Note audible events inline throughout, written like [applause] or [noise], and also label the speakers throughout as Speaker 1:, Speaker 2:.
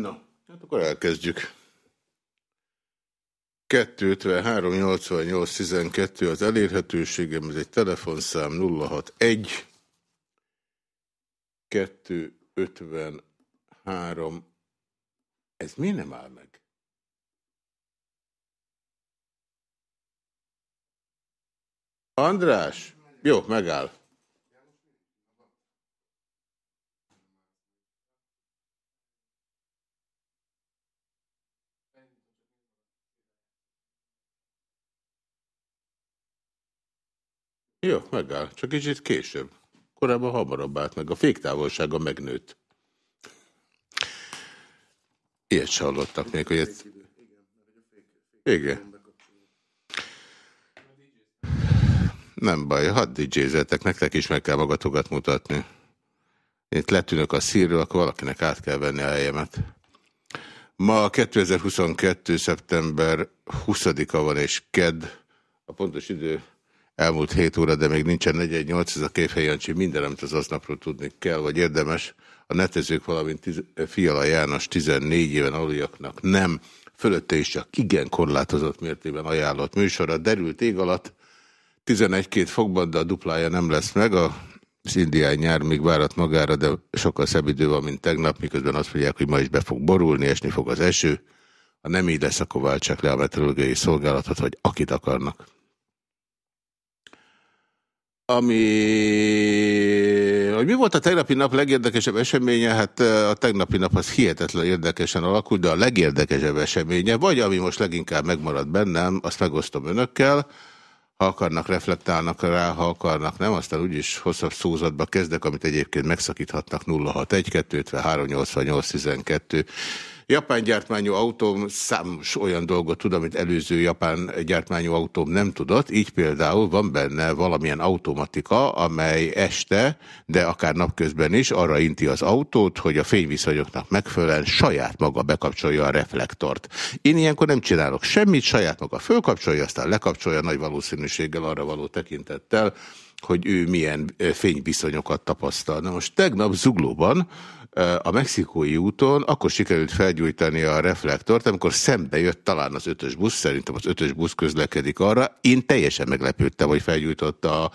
Speaker 1: No, hát akkor elkezdjük. 253 88 12 az elérhetőségem, ez egy telefonszám 061 253 ez mi nem áll meg? András? Jó, megáll. Jó, megáll. Csak kicsit később. Korábban hamarabb állt meg. A féktávolsága megnőtt. Ilyet se hallottak még, hogy ez... Igen. Nem baj, hadd dj nektek is meg kell magatokat mutatni. Itt letűnök a szírről, akkor valakinek át kell venni a helyemet. Ma 2022. szeptember 20-a van és ked. A pontos idő elmúlt 7 óra, de még nincsen 418, ez a Kéfej Jancsi, minden, amit az aznapról tudni kell, vagy érdemes. A netezők, valamint Fiala János 14 éven aluljaknak nem, fölötte is csak igen korlátozott mértében ajánlott műsora, derült ég alatt, 11-2 fokban, de a duplája nem lesz meg, a az indiai nyár még várat magára, de sokkal szebb idő van, mint tegnap, miközben azt mondják, hogy ma is be fog borulni, esni fog az eső. Ha nem így lesz, akkor váltsák le a meteorológiai szolgálatot, vagy akit akarnak. Ami... Hogy mi volt a tegnapi nap legérdekesebb eseménye? Hát a tegnapi nap az hihetetlen érdekesen alakult, de a legérdekesebb eseménye, vagy ami most leginkább megmaradt bennem, azt megosztom önökkel, ha akarnak, reflektálnak rá, ha akarnak, nem, aztán úgyis hosszabb szózatba kezdek, amit egyébként megszakíthatnak 061 253 88 12 Japán gyártmányú autóm számos olyan dolgot tud, amit előző japán gyártmányú autóm nem tudott. Így például van benne valamilyen automatika, amely este, de akár napközben is arra inti az autót, hogy a fényviszonyoknak megfelelően saját maga bekapcsolja a reflektort. Én ilyenkor nem csinálok semmit, saját maga fölkapcsolja, aztán lekapcsolja nagy valószínűséggel arra való tekintettel, hogy ő milyen fényviszonyokat tapasztal. Na most tegnap Zuglóban a mexikói úton akkor sikerült felgyújtani a reflektort, amikor szembe jött talán az ötös busz, szerintem az ötös busz közlekedik arra. Én teljesen meglepődtem, hogy felgyújtotta a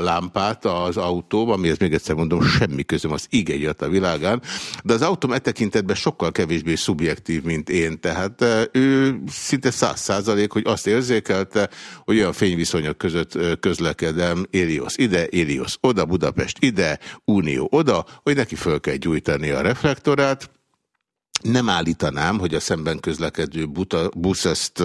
Speaker 1: lámpát az autóm, amihez még egyszer mondom, semmi közöm az igényet a világán, de az autóm e tekintetben sokkal kevésbé szubjektív, mint én, tehát ő szinte száz százalék, hogy azt érzékelte, hogy olyan fényviszonyok között közlekedem, Éliosz ide, Éliosz oda, Budapest ide, Unió oda, hogy neki föl kell gyújtani a reflektorát, nem állítanám, hogy a szemben közlekedő buta, busz ezt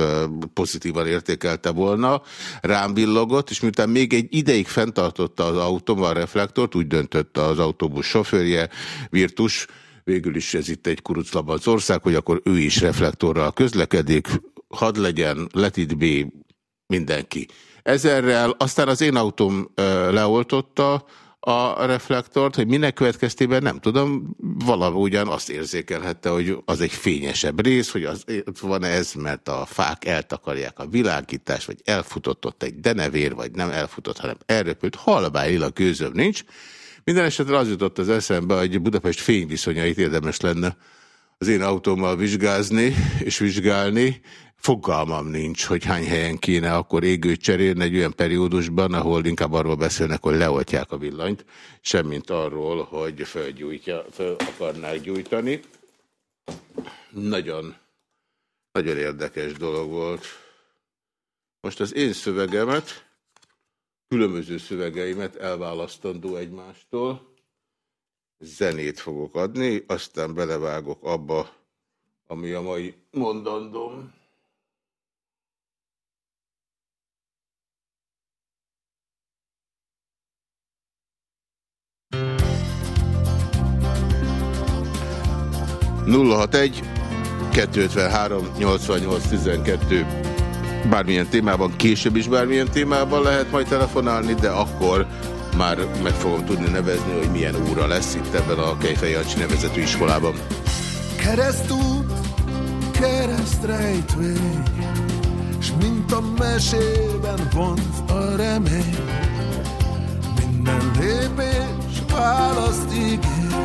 Speaker 1: pozitívan értékelte volna, rám villogott, és miután még egy ideig fenntartotta az autóm a reflektort, úgy döntött az autóbusz sofőrje, Virtus, végül is ez itt egy kuruclaba az ország, hogy akkor ő is reflektorral közlekedik, hadd legyen, let be, mindenki. Ezerrel aztán az én autóm leoltotta, a reflektort, hogy minek következtében nem tudom, ugyan azt érzékelhette, hogy az egy fényesebb rész, hogy az van ez, mert a fák eltakarják a világítást, vagy elfutott ott egy denevér, vagy nem elfutott, hanem elröpült, halvány a gőzöm nincs. Minden esetre az jutott az eszembe, hogy Budapest fényviszonyait érdemes lenne az én autómmal vizsgázni és vizsgálni, Fogalmam nincs, hogy hány helyen kéne akkor égőt cserélni egy olyan periódusban, ahol inkább arról beszélnek, hogy leoltják a villanyt, semmint arról, hogy felgyújtja, fel akarnák gyújtani. Nagyon, nagyon érdekes dolog volt. Most az én szövegemet, különböző szövegeimet elválasztandó egymástól, zenét fogok adni, aztán belevágok abba, ami a mai mondandóm. 061 253 88 12 bármilyen témában, később is bármilyen témában lehet majd telefonálni, de akkor már meg fogom tudni nevezni, hogy milyen óra lesz itt ebben a Kejfej Jancsi nevezetű iskolában.
Speaker 2: Keresztút, keresztrejtvény, s mint a mesében vonz a remény, minden lépés választ ígér,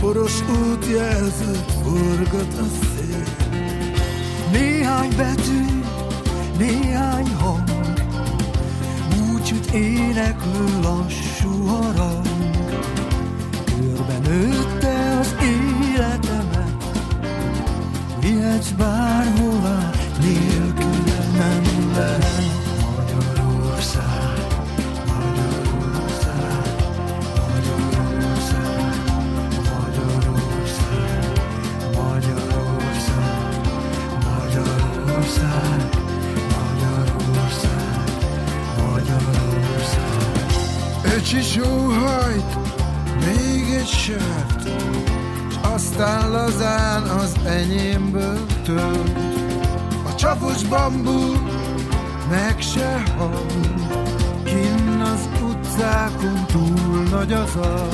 Speaker 2: poros útjelzőt forgat a szél.
Speaker 3: Néhány betű, néhány hang, búcsút éneklő lassú harang. Körben nőtte az életemet, vihetsz bárhová, nélkül nem lehet.
Speaker 2: Aztán lazán az enyémből tölt. A csapos bambú meg se hal, kinn az utcákon túl nagy az a.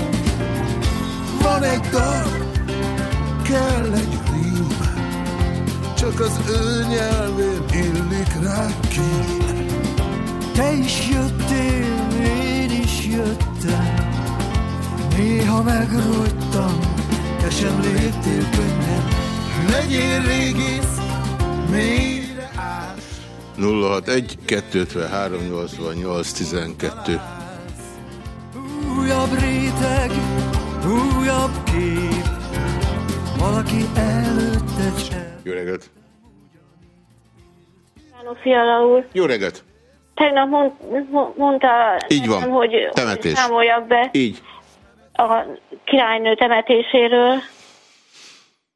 Speaker 2: Van egy dal, kell egy rím, csak az ő nyelvén illik rá ki.
Speaker 3: Te is jöttél, én is jöttem, néha megrogytam, sem léptél könnyen.
Speaker 2: Legyél régész, mélyre ás.
Speaker 1: 061 253 88 12
Speaker 3: Újabb réteg, újabb kép, valaki előtted sem.
Speaker 1: Jó reggelt!
Speaker 4: Fiala úr.
Speaker 1: Jó reggelt!
Speaker 4: Tegnap mond, mo- mondta
Speaker 1: Így van.
Speaker 4: nekem, hogy
Speaker 1: Temetés.
Speaker 4: számoljak be
Speaker 1: Így.
Speaker 4: A királynő temetéséről,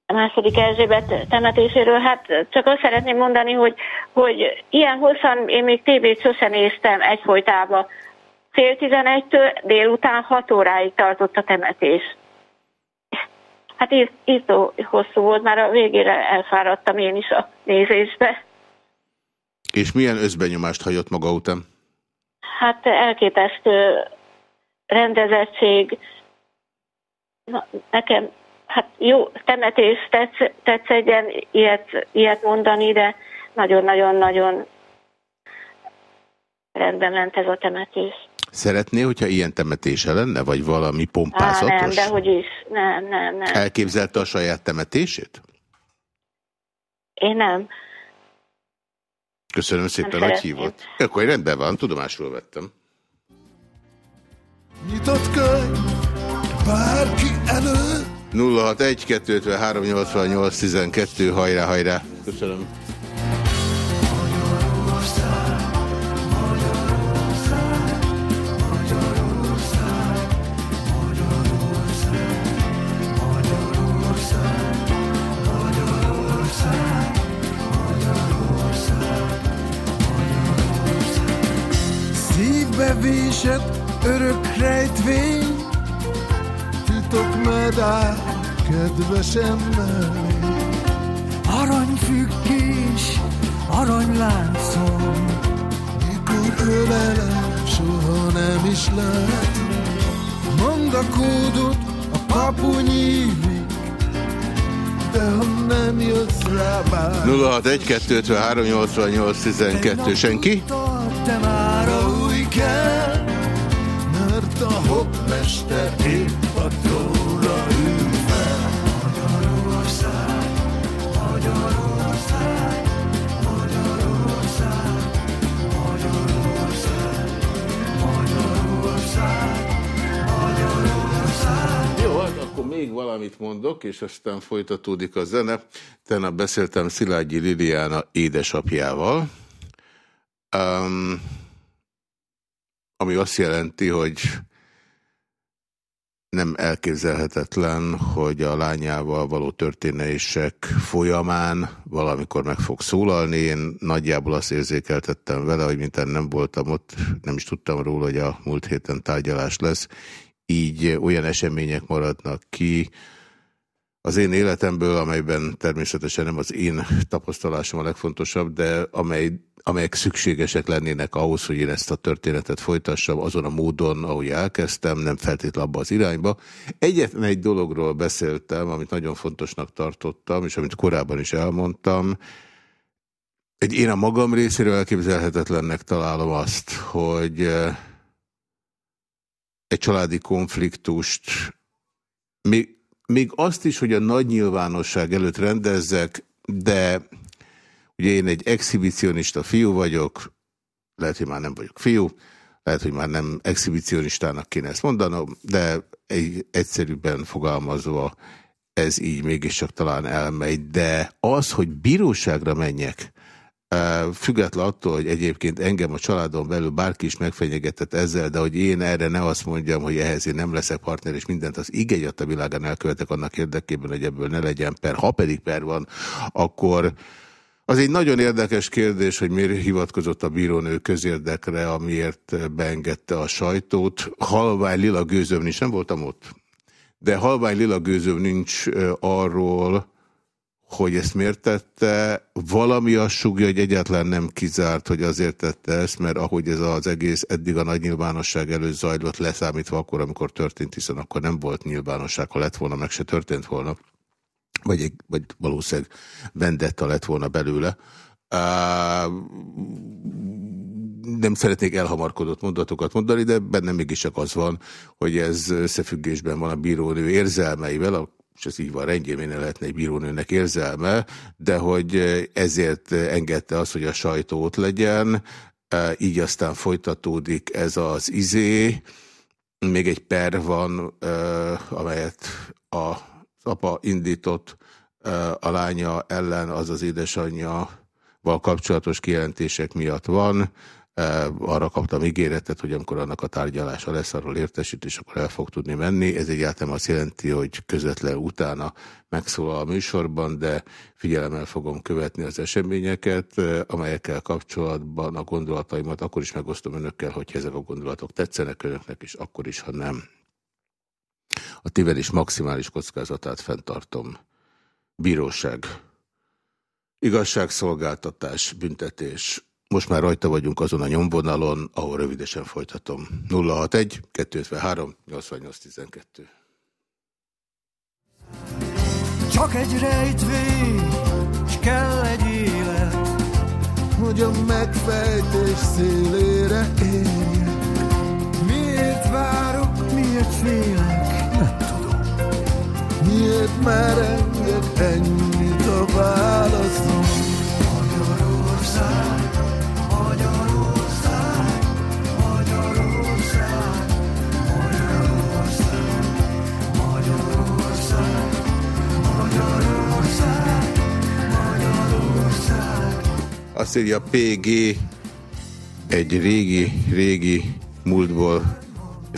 Speaker 4: a második Erzsébet temetéséről. Hát csak azt szeretném mondani, hogy, hogy ilyen hosszan én még tévét sosem néztem egyfolytában. Fél tizenegytől délután hat óráig tartott a temetés. Hát írtó hosszú volt, már a végére elfáradtam én is a nézésbe.
Speaker 1: És milyen összbenyomást hagyott maga után?
Speaker 4: Hát elképesztő rendezettség. Nekem, hát jó, temetés tetsz, tetszegyen ilyet, ilyet mondani, de nagyon-nagyon-nagyon rendben ment ez a temetés.
Speaker 1: Szeretné, hogyha ilyen temetése lenne, vagy valami
Speaker 4: Á,
Speaker 1: pompázatos?
Speaker 4: nem, de hogy is. Nem, nem, nem.
Speaker 1: Elképzelte a saját temetését?
Speaker 4: Én nem.
Speaker 1: Köszönöm szépen,
Speaker 4: Nem
Speaker 1: hogy hívott. Akkor rendben van, tudomásul vettem.
Speaker 2: Nyitott könyv, bárki előtt.
Speaker 1: 061 253 88 12 hajrá, hajrá. Köszönöm.
Speaker 2: Szívbe vésett örök rejtvény, titok medál kedvesem mellé.
Speaker 3: Aranyfüggés, aranyláncom,
Speaker 2: Mikor ölelem, soha nem is lehet. Mondd a kódot, a papu nyílik, de ha nem jössz rá bár.
Speaker 1: 061 253 88 12 senki?
Speaker 3: Te már a
Speaker 2: új kell, mert a
Speaker 1: Jó, hát akkor még valamit mondok, és aztán folytatódik a zene. Tegnap beszéltem Szilágyi Liliana édesapjával, um, ami azt jelenti, hogy nem elképzelhetetlen, hogy a lányával való történések folyamán valamikor meg fog szólalni. Én nagyjából azt érzékeltettem vele, hogy mintán nem voltam ott, nem is tudtam róla, hogy a múlt héten tárgyalás lesz, így olyan események maradnak ki az én életemből, amelyben természetesen nem az én tapasztalásom a legfontosabb, de amely, amelyek szükségesek lennének ahhoz, hogy én ezt a történetet folytassam azon a módon, ahogy elkezdtem, nem feltétlenül abba az irányba. Egyetlen egy dologról beszéltem, amit nagyon fontosnak tartottam, és amit korábban is elmondtam, egy én a magam részéről elképzelhetetlennek találom azt, hogy egy családi konfliktust még még azt is, hogy a nagy nyilvánosság előtt rendezzek, de ugye én egy exhibicionista fiú vagyok, lehet, hogy már nem vagyok fiú, lehet, hogy már nem exhibicionistának kéne ezt mondanom, de egy egyszerűbben fogalmazva ez így mégiscsak talán elmegy, de az, hogy bíróságra menjek, Független attól, hogy egyébként engem a családon belül bárki is megfenyegetett ezzel, de hogy én erre ne azt mondjam, hogy ehhez én nem leszek partner, és mindent az igényat a világán elkövetek annak érdekében, hogy ebből ne legyen per. Ha pedig per van, akkor az egy nagyon érdekes kérdés, hogy miért hivatkozott a bírónő közérdekre, amiért beengedte a sajtót. Halvány lila gőzöm nincs, nem voltam ott. De halvány lila gőzöm nincs arról, hogy ezt miért tette, valami azt sugja, hogy egyáltalán nem kizárt, hogy azért tette ezt, mert ahogy ez az egész eddig a nagy nyilvánosság előtt zajlott, leszámítva akkor, amikor történt, hiszen akkor nem volt nyilvánosság, ha lett volna, meg se történt volna, vagy, egy, vagy valószínűleg vendetta lett volna belőle. Uh, nem szeretnék elhamarkodott mondatokat mondani, de bennem mégiscsak az van, hogy ez összefüggésben van a bírónő érzelmeivel, a és ez így van rendjén, lehetne egy bírónőnek érzelme, de hogy ezért engedte azt, hogy a sajtó ott legyen, így aztán folytatódik ez az izé. Még egy per van, amelyet az apa indított a lánya ellen, az az édesanyja val kapcsolatos kijelentések miatt van arra kaptam ígéretet, hogy amikor annak a tárgyalása lesz, arról értesítés, akkor el fog tudni menni. Ez egyáltalán azt jelenti, hogy közvetlen utána megszólal a műsorban, de figyelemmel fogom követni az eseményeket, amelyekkel kapcsolatban a gondolataimat akkor is megosztom önökkel, hogy ezek a gondolatok tetszenek önöknek, és akkor is, ha nem. A tévedés maximális kockázatát fenntartom. Bíróság. Igazságszolgáltatás, büntetés, most már rajta vagyunk azon a nyomvonalon, ahol rövidesen folytatom. 061 253 8812.
Speaker 3: Csak egy rejtvény, és kell egy élet,
Speaker 2: hogy a megfejtés szélére érjek.
Speaker 3: Miért várok, miért félek.
Speaker 2: Miért merengek ennyit a válaszom?
Speaker 3: Magyarország,
Speaker 1: Azt írja PG, egy régi, régi múltból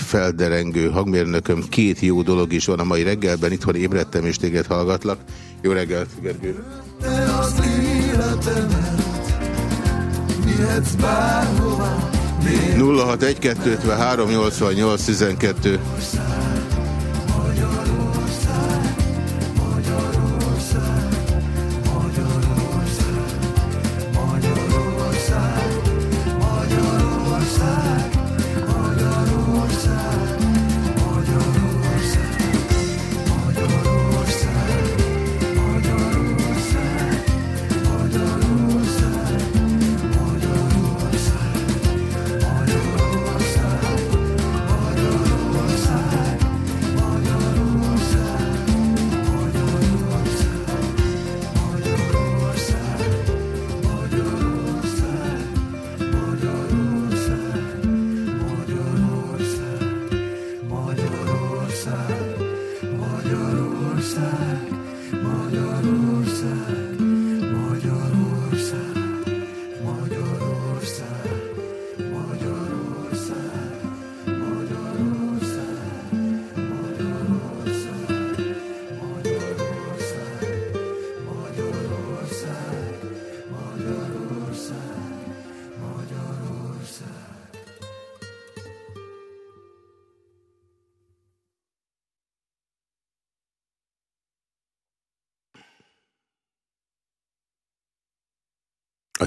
Speaker 1: felderengő hangmérnököm, két jó dolog is van a mai reggelben, itthon ébredtem és téged hallgatlak. Jó reggelt, Gergő!
Speaker 2: Mihetsz bárhova,
Speaker 1: 061 253 88 12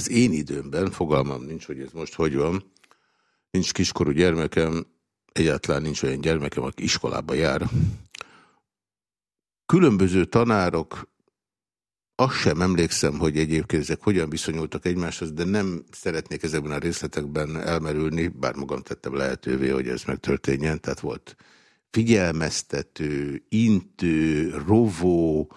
Speaker 1: Az én időmben, fogalmam nincs, hogy ez most hogy van, nincs kiskorú gyermekem, egyáltalán nincs olyan gyermekem, aki iskolába jár. Különböző tanárok, azt sem emlékszem, hogy egyébként ezek hogyan viszonyultak egymáshoz, de nem szeretnék ezekben a részletekben elmerülni, bár magam tettem lehetővé, hogy ez megtörténjen, tehát volt figyelmeztető, intő, rovó,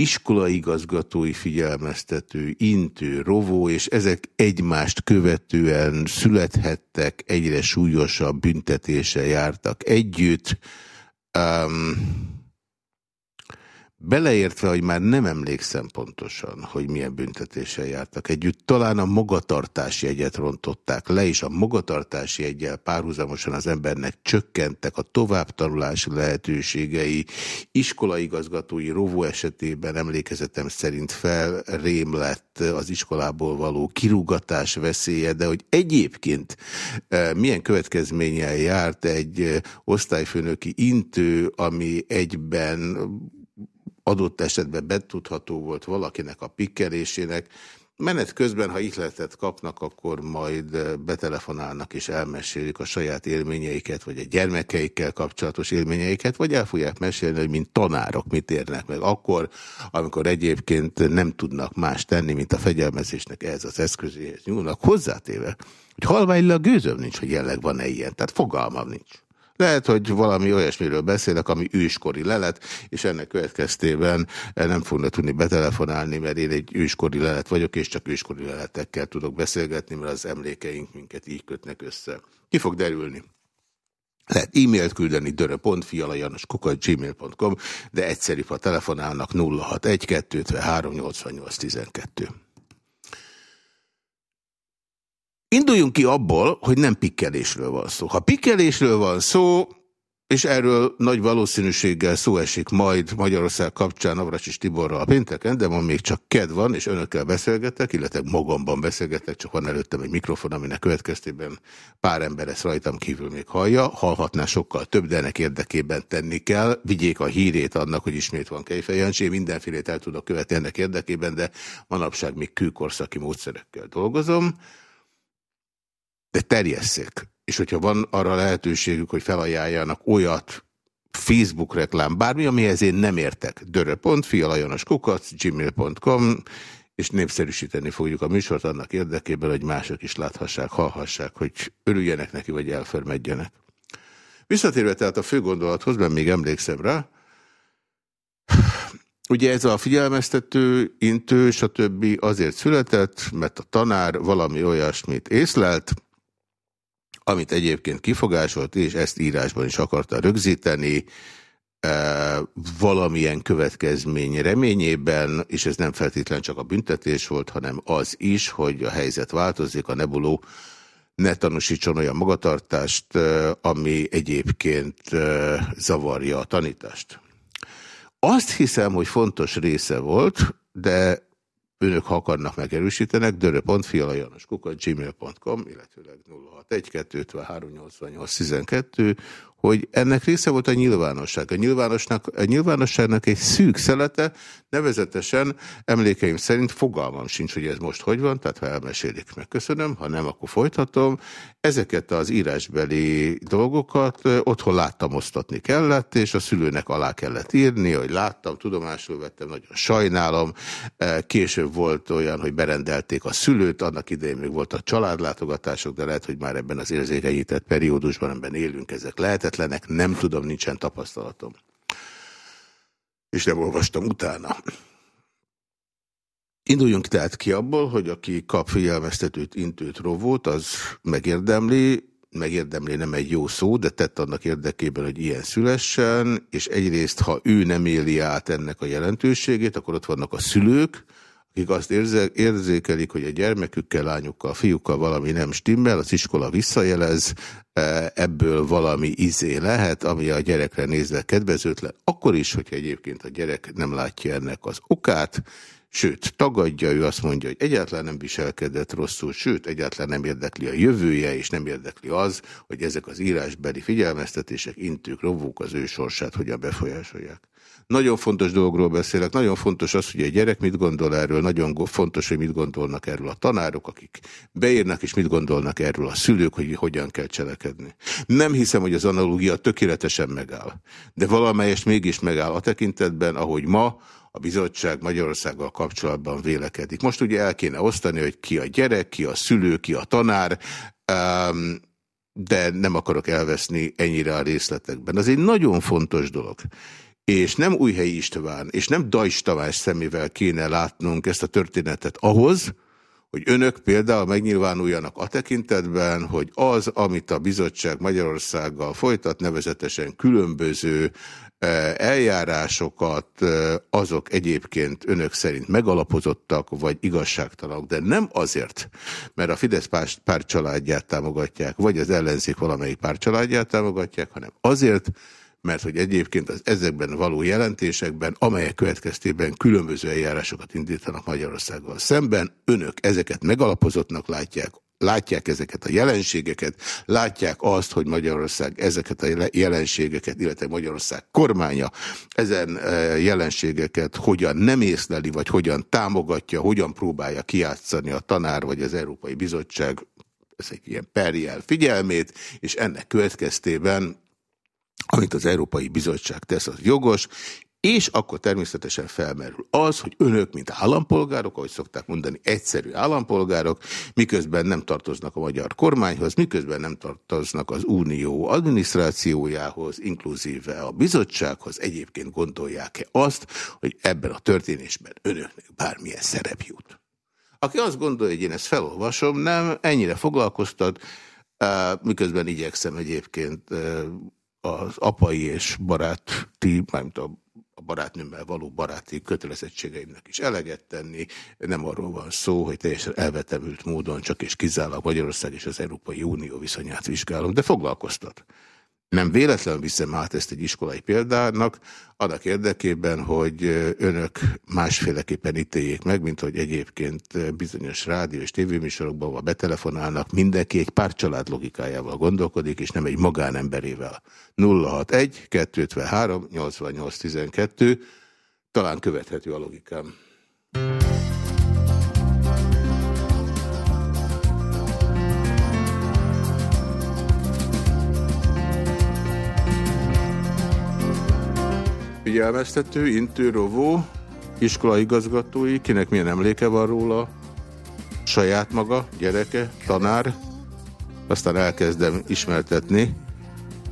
Speaker 1: iskolaigazgatói figyelmeztető, intő, rovó, és ezek egymást követően születhettek, egyre súlyosabb büntetése jártak együtt. Um, Beleértve, hogy már nem emlékszem pontosan, hogy milyen büntetéssel jártak együtt, talán a magatartási egyet rontották le, és a magatartási egyel párhuzamosan az embernek csökkentek a továbbtanulási lehetőségei, iskolaigazgatói rovó esetében emlékezetem szerint felrém lett az iskolából való kirúgatás veszélye, de hogy egyébként e, milyen következménnyel járt egy e, osztályfőnöki intő, ami egyben adott esetben betudható volt valakinek a pikkelésének. Menet közben, ha ihletet kapnak, akkor majd betelefonálnak és elmesélik a saját élményeiket, vagy a gyermekeikkel kapcsolatos élményeiket, vagy el fogják mesélni, hogy mint tanárok mit érnek meg akkor, amikor egyébként nem tudnak más tenni, mint a fegyelmezésnek ez az eszközéhez nyúlnak. Hozzátéve, hogy halványilag gőzöm nincs, hogy jelenleg van-e ilyen, tehát fogalmam nincs. Lehet, hogy valami olyasmiről beszélek, ami őskori lelet, és ennek következtében nem fognak tudni betelefonálni, mert én egy őskori lelet vagyok, és csak őskori leletekkel tudok beszélgetni, mert az emlékeink minket így kötnek össze. Ki fog derülni? Lehet e-mailt küldeni dörö.fialajanoskukat.gmail.com, de egyszerűbb, ha telefonálnak 061 388 12. Induljunk ki abból, hogy nem pikkelésről van szó. Ha pikkelésről van szó, és erről nagy valószínűséggel szó esik majd Magyarország kapcsán Navracsis Tiborral a pénteken, de ma még csak ked van, és önökkel beszélgetek, illetve magamban beszélgetek, csak van előttem egy mikrofon, aminek következtében pár ember ezt rajtam kívül még hallja, hallhatná sokkal több, de ennek érdekében tenni kell. Vigyék a hírét annak, hogy ismét van Kejfejancsi, én mindenfélét el tudok követni ennek érdekében, de manapság még kőkorszaki módszerekkel dolgozom de terjesszék. És hogyha van arra lehetőségük, hogy felajánljanak olyat, Facebook reklám, bármi, amihez én nem értek. dörö.fialajanoskukac, gmail.com, és népszerűsíteni fogjuk a műsort annak érdekében, hogy mások is láthassák, hallhassák, hogy örüljenek neki, vagy elförmedjenek. Visszatérve tehát a fő gondolathoz, mert még emlékszem rá, Ugye ez a figyelmeztető, intő, stb. azért született, mert a tanár valami olyasmit észlelt, amit egyébként kifogásolt, és ezt írásban is akarta rögzíteni, e, valamilyen következmény reményében, és ez nem feltétlen csak a büntetés volt, hanem az is, hogy a helyzet változik, a nebuló ne tanúsítson olyan magatartást, e, ami egyébként e, zavarja a tanítást. Azt hiszem, hogy fontos része volt, de önök, ha akarnak megerősítenek, dörö.fialajanoskukat gmail.com, illetőleg 061 12 hogy ennek része volt a nyilvánosság. A, nyilvánosnak, a nyilvánosságnak egy szűk szelete, nevezetesen emlékeim szerint fogalmam sincs, hogy ez most hogy van, tehát ha elmesélik, megköszönöm, ha nem, akkor folytatom. Ezeket az írásbeli dolgokat otthon láttam, osztatni kellett, és a szülőnek alá kellett írni, hogy láttam, tudomásul vettem, nagyon sajnálom. Később volt olyan, hogy berendelték a szülőt, annak idején még volt a családlátogatások, de lehet, hogy már ebben az érzékenyített periódusban, amiben élünk, ezek lehetetlenek, nem tudom, nincsen tapasztalatom. És nem olvastam utána. Induljunk tehát ki abból, hogy aki kap figyelmeztetőt, intőt, rovót, az megérdemli, megérdemli nem egy jó szó, de tett annak érdekében, hogy ilyen szülessen, és egyrészt, ha ő nem éli át ennek a jelentőségét, akkor ott vannak a szülők, akik azt érzékelik, hogy a gyermekükkel, lányukkal, fiúkkal valami nem stimmel, az iskola visszajelez, e, ebből valami izé lehet, ami a gyerekre nézve kedvezőtlen, akkor is, hogyha egyébként a gyerek nem látja ennek az okát, sőt, tagadja, ő azt mondja, hogy egyáltalán nem viselkedett rosszul, sőt, egyáltalán nem érdekli a jövője, és nem érdekli az, hogy ezek az írásbeli figyelmeztetések, intők, rovók az ő sorsát hogyan befolyásolják. Nagyon fontos dologról beszélek, nagyon fontos az, hogy a gyerek mit gondol erről, nagyon fontos, hogy mit gondolnak erről a tanárok, akik beírnak, és mit gondolnak erről a szülők, hogy hogyan kell cselekedni. Nem hiszem, hogy az analógia tökéletesen megáll, de valamelyest mégis megáll a tekintetben, ahogy ma a bizottság Magyarországgal kapcsolatban vélekedik. Most ugye el kéne osztani, hogy ki a gyerek, ki a szülő, ki a tanár. De nem akarok elveszni ennyire a részletekben. Az egy nagyon fontos dolog. És nem Újhelyi István, és nem Dajs Tamás szemével kéne látnunk ezt a történetet ahhoz, hogy önök például megnyilvánuljanak a tekintetben, hogy az, amit a bizottság Magyarországgal folytat, nevezetesen különböző eljárásokat, azok egyébként önök szerint megalapozottak, vagy igazságtalanok, de nem azért, mert a Fidesz párt családját támogatják, vagy az ellenzék valamelyik párt családját támogatják, hanem azért, mert hogy egyébként az ezekben való jelentésekben, amelyek következtében különböző eljárásokat indítanak Magyarországgal szemben, önök ezeket megalapozottnak látják, látják ezeket a jelenségeket, látják azt, hogy Magyarország ezeket a jelenségeket, illetve Magyarország kormánya ezen e, jelenségeket hogyan nem észleli, vagy hogyan támogatja, hogyan próbálja kiátszani a tanár, vagy az Európai Bizottság, ez egy ilyen perjel figyelmét, és ennek következtében amit az Európai Bizottság tesz, az jogos, és akkor természetesen felmerül az, hogy önök, mint állampolgárok, ahogy szokták mondani, egyszerű állampolgárok, miközben nem tartoznak a magyar kormányhoz, miközben nem tartoznak az unió adminisztrációjához, inkluzíve a bizottsághoz, egyébként gondolják-e azt, hogy ebben a történésben önöknek bármilyen szerep jut. Aki azt gondolja, hogy én ezt felolvasom, nem, ennyire foglalkoztat, miközben igyekszem egyébként az apai és baráti, mármint a barátnőmmel való baráti kötelezettségeimnek is eleget tenni. Nem arról van szó, hogy teljesen elvetemült módon csak és kizárólag Magyarország és az Európai Unió viszonyát vizsgálom, de foglalkoztat. Nem véletlenül viszem át ezt egy iskolai példának, annak érdekében, hogy önök másféleképpen ítéljék meg, mint hogy egyébként bizonyos rádió és tévéműsorokban betelefonálnak, mindenki egy pár család logikájával gondolkodik, és nem egy magánemberével. 061 253 88 12 talán követhető a logikám. Figyelmeztető, intő, rovó, iskolaigazgatói, kinek milyen emléke van róla, saját maga, gyereke, tanár, aztán elkezdem ismertetni.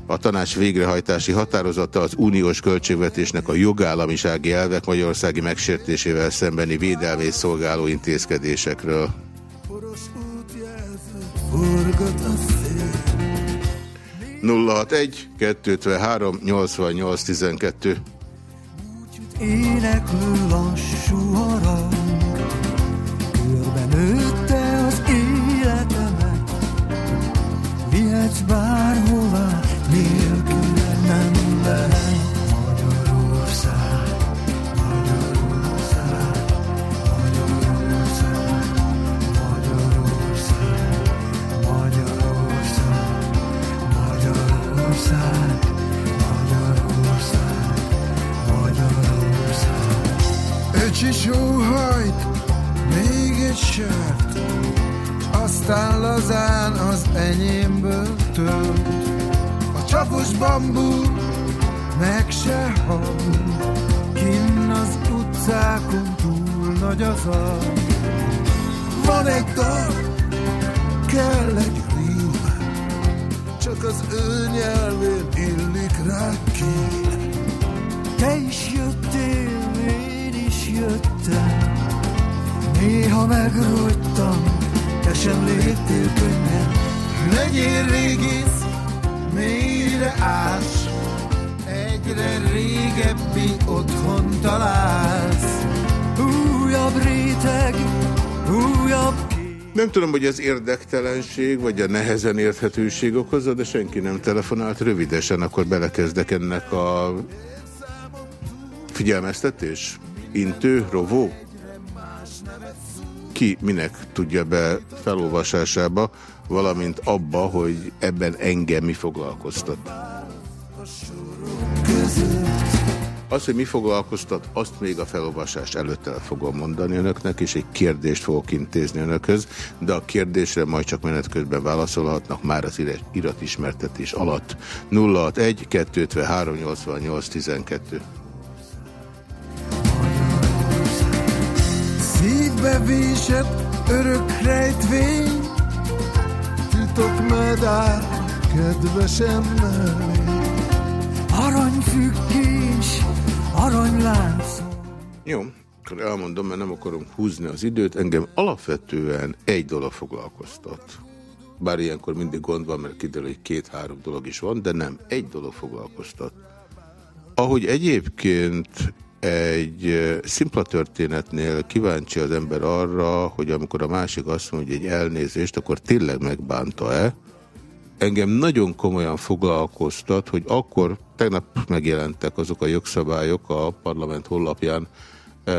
Speaker 1: A tanács végrehajtási határozata az uniós költségvetésnek a jogállamisági elvek Magyarországi megsértésével szembeni védelmét szolgáló intézkedésekről. 061 253 88 12
Speaker 3: éneklő lassú harang, körbe nőtte az életemet, vihetsz bárhová, nélküle nem lehet.
Speaker 2: Öcsi sóhajt, még egy sört, aztán lazán az enyémből tölt. A csapos bambú meg se hal, kinn az utcákon túl nagy az a. Van egy dal, kell egy rím, csak az ő nyelvén illik rá ki.
Speaker 3: Te is jöttél jöttem, néha megrogytam, te sem léptél könnyen.
Speaker 2: Legyél régész, mélyre ás, egyre régebbi otthon találsz.
Speaker 3: Újabb réteg, újabb
Speaker 1: nem tudom, hogy az érdektelenség, vagy a nehezen érthetőség okozza, de senki nem telefonált. Rövidesen akkor belekezdek ennek a figyelmeztetés. Intő, rovó? Ki minek tudja be felolvasásába, valamint abba, hogy ebben engem mi foglalkoztat. Az, hogy mi foglalkoztat, azt még a felolvasás előtt el fogom mondani önöknek, és egy kérdést fogok intézni önökhöz, de a kérdésre majd csak menet közben válaszolhatnak már az iratismertetés alatt. 061 253 88 12
Speaker 2: Szívbe vésett örök rejtvény, titok medár, kedvesem mellé.
Speaker 3: Aranyfüggés, aranylánc.
Speaker 1: Jó, akkor elmondom, mert nem akarom húzni az időt. Engem alapvetően egy dolog foglalkoztat. Bár ilyenkor mindig gond van, mert kiderül, hogy két-három dolog is van, de nem, egy dolog foglalkoztat. Ahogy egyébként egy szimpla történetnél kíváncsi az ember arra, hogy amikor a másik azt mondja, egy elnézést, akkor tényleg megbánta-e, engem nagyon komolyan foglalkoztat, hogy akkor tegnap megjelentek azok a jogszabályok a parlament honlapján,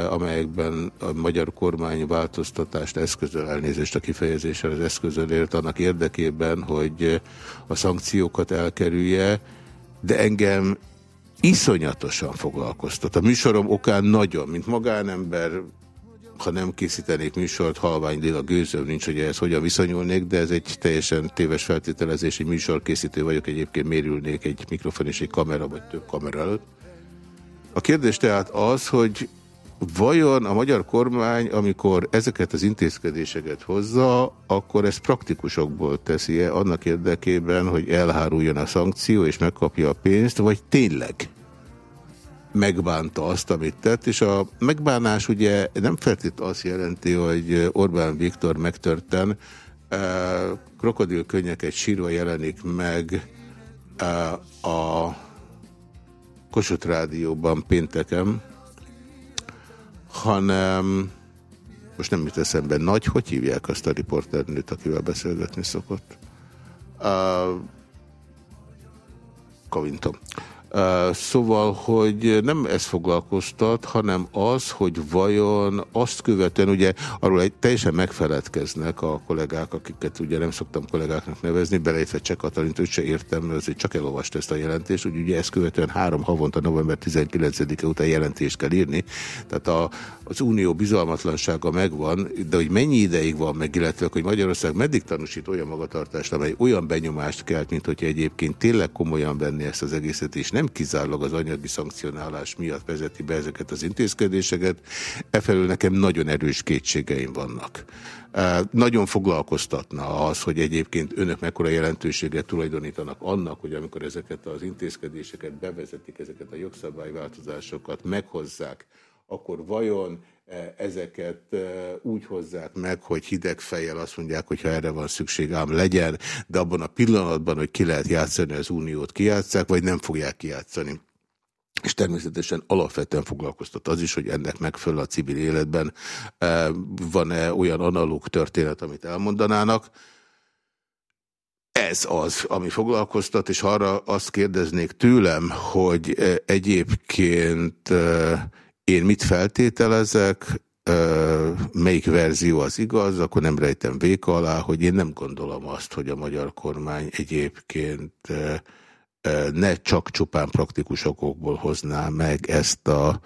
Speaker 1: amelyekben a magyar kormány változtatást eszközöl, elnézést a kifejezéssel az eszközölért annak érdekében, hogy a szankciókat elkerülje, de engem iszonyatosan foglalkoztat. A műsorom okán nagyon, mint magánember, ha nem készítenék műsort, halvány lila gőzöm nincs, hogy ehhez hogyan viszonyulnék, de ez egy teljesen téves feltételezés, egy műsorkészítő vagyok, egyébként mérülnék egy mikrofon és egy kamera, vagy több kamera előtt. A kérdés tehát az, hogy vajon a magyar kormány, amikor ezeket az intézkedéseket hozza, akkor ezt praktikusokból teszi-e annak érdekében, hogy elháruljon a szankció és megkapja a pénzt, vagy tényleg megbánta azt, amit tett, és a megbánás ugye nem feltétlenül azt jelenti, hogy Orbán Viktor megtörten, krokodil könnyeket sírva jelenik meg a Kossuth Rádióban pénteken, hanem most nem jut eszembe, nagy, hogy hívják azt a riporternőt, akivel beszélgetni szokott? Uh, Kavintom. Szóval, hogy nem ez foglalkoztat, hanem az, hogy vajon azt követően, ugye arról egy teljesen megfeledkeznek a kollégák, akiket ugye nem szoktam kollégáknak nevezni, beleértve Cseh Katalint, őt se értem, azért csak elolvast ezt a jelentést, hogy ugye ezt követően három havonta november 19-e után jelentést kell írni, tehát a, az unió bizalmatlansága megvan, de hogy mennyi ideig van meg, illetve hogy Magyarország meddig tanúsít olyan magatartást, amely olyan benyomást kelt, mint hogy egyébként tényleg komolyan venni ezt az egészet, és nem kizárólag az anyagi szankcionálás miatt vezeti be ezeket az intézkedéseket. Efelől nekem nagyon erős kétségeim vannak. Nagyon foglalkoztatna az, hogy egyébként önök mekkora jelentőséget tulajdonítanak annak, hogy amikor ezeket az intézkedéseket bevezetik, ezeket a jogszabályváltozásokat meghozzák, akkor vajon e, ezeket e, úgy hozzák meg, hogy hideg fejjel azt mondják, hogy ha erre van szükség, ám legyen, de abban a pillanatban, hogy ki lehet játszani az uniót, kijátszák, vagy nem fogják kijátszani. És természetesen alapvetően foglalkoztat az is, hogy ennek megfelel a civil életben e, van-e olyan analóg történet, amit elmondanának. Ez az, ami foglalkoztat, és arra azt kérdeznék tőlem, hogy egyébként én mit feltételezek, melyik verzió az igaz, akkor nem rejtem véka alá, hogy én nem gondolom azt, hogy a magyar kormány egyébként ne csak csupán praktikus okokból hozná meg ezt a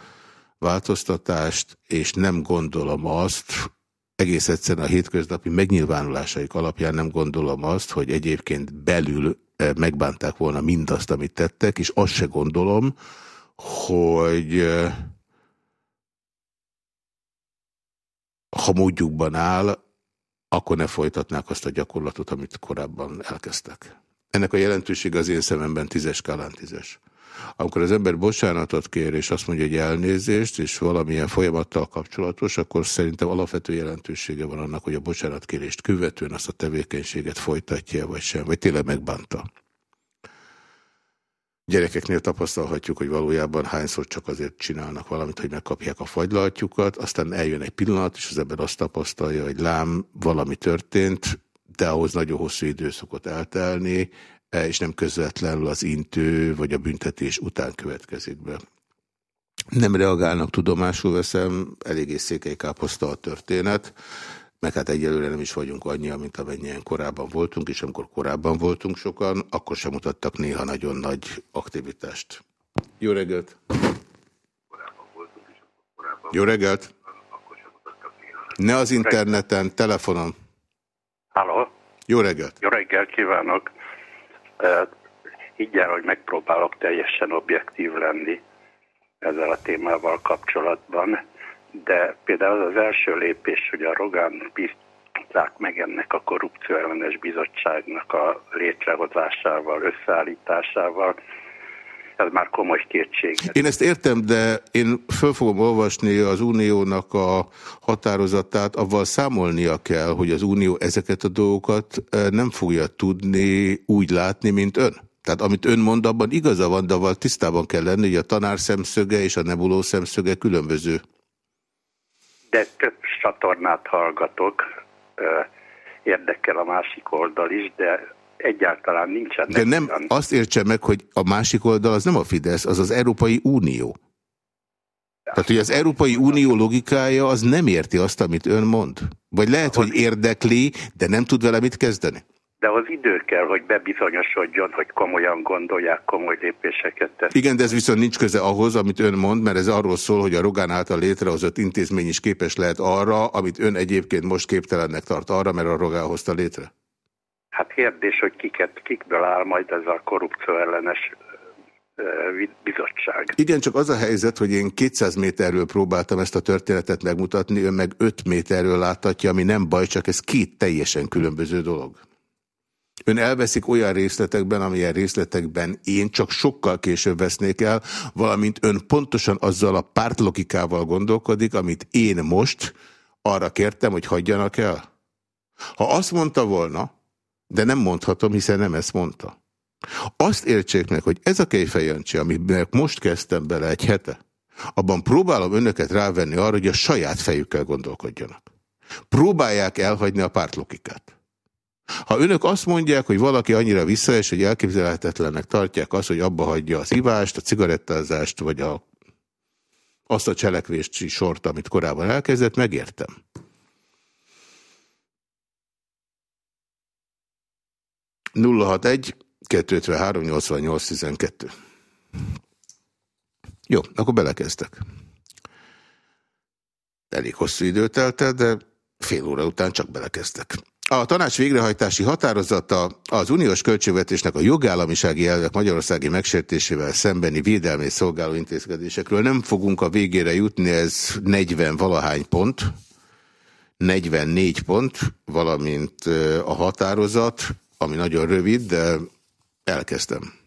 Speaker 1: változtatást, és nem gondolom azt, egész egyszerűen a hétköznapi megnyilvánulásaik alapján nem gondolom azt, hogy egyébként belül megbánták volna mindazt, amit tettek, és azt se gondolom, hogy ha módjukban áll, akkor ne folytatnák azt a gyakorlatot, amit korábban elkezdtek. Ennek a jelentősége az én szememben tízes skálán tízes. Amikor az ember bocsánatot kér, és azt mondja, hogy elnézést, és valamilyen folyamattal kapcsolatos, akkor szerintem alapvető jelentősége van annak, hogy a bocsánatkérést követően azt a tevékenységet folytatja, vagy sem, vagy tényleg megbánta. Gyerekeknél tapasztalhatjuk, hogy valójában hányszor csak azért csinálnak valamit, hogy megkapják a fagylaltjukat, aztán eljön egy pillanat, és az ember azt tapasztalja, hogy lám, valami történt, de ahhoz nagyon hosszú idő szokott eltelni, e, és nem közvetlenül az intő vagy a büntetés után következik be. Nem reagálnak, tudomásul veszem, eléggé székely káposzta a történet meg hát egyelőre nem is vagyunk annyian, mint amennyien korábban voltunk, és amikor korábban voltunk sokan, akkor sem mutattak néha nagyon nagy aktivitást. Jó reggelt! Jó reggelt! Ne az interneten, telefonon.
Speaker 5: Halló?
Speaker 1: Jó reggelt!
Speaker 5: Jó reggelt kívánok! Higgyel, hogy megpróbálok teljesen objektív lenni ezzel a témával kapcsolatban de például az első lépés, hogy a Rogán alapozták meg ennek a korrupció ellenes bizottságnak a létrehozásával, összeállításával. Ez már komoly kétség.
Speaker 1: Én ezt értem, de én föl fogom olvasni az Uniónak a határozatát, avval számolnia kell, hogy az Unió ezeket a dolgokat nem fogja tudni úgy látni, mint ön. Tehát amit ön mond, abban igaza van, de avval tisztában kell lenni, hogy a tanár szemszöge és a nebuló szemszöge különböző
Speaker 5: de több csatornát hallgatok, érdekel a másik oldal is, de egyáltalán nincsen.
Speaker 1: De nem, olyan. azt értse meg, hogy a másik oldal az nem a Fidesz, az az Európai Unió. Tehát, hogy az Európai Unió logikája az nem érti azt, amit ön mond. Vagy lehet, hogy érdekli, de nem tud vele mit kezdeni
Speaker 5: de az idő kell, hogy bebizonyosodjon, hogy komolyan gondolják, komoly lépéseket tesz.
Speaker 1: Igen, de ez viszont nincs köze ahhoz, amit ön mond, mert ez arról szól, hogy a Rogán által létrehozott intézmény is képes lehet arra, amit ön egyébként most képtelennek tart arra, mert a Rogán hozta létre.
Speaker 5: Hát kérdés, hogy kiket, kikből áll majd ez a korrupció ellenes bizottság.
Speaker 1: Igen, csak az a helyzet, hogy én 200 méterről próbáltam ezt a történetet megmutatni, ön meg 5 méterről láthatja, ami nem baj, csak ez két teljesen különböző dolog. Ön elveszik olyan részletekben, amilyen részletekben én csak sokkal később vesznék el, valamint ön pontosan azzal a pártlogikával gondolkodik, amit én most arra kértem, hogy hagyjanak el. Ha azt mondta volna, de nem mondhatom, hiszen nem ezt mondta. Azt értsék meg, hogy ez a kejfejancsi, amiben most kezdtem bele egy hete, abban próbálom önöket rávenni arra, hogy a saját fejükkel gondolkodjanak. Próbálják elhagyni a pártlogikát. Ha önök azt mondják, hogy valaki annyira visszaes, hogy elképzelhetetlennek tartják azt, hogy abba hagyja az ivást, a cigarettázást, vagy a, azt a cselekvési sort, amit korábban elkezdett, megértem. Nulla hat egy 253 88 12. Jó, akkor belekezdtek. Elég hosszú idő telt el, de fél óra után csak belekezdtek. A tanács végrehajtási határozata az uniós költségvetésnek a jogállamisági elvek magyarországi megsértésével szembeni védelmi szolgáló intézkedésekről. Nem fogunk a végére jutni, ez 40 valahány pont, 44 pont, valamint a határozat, ami nagyon rövid, de elkezdtem.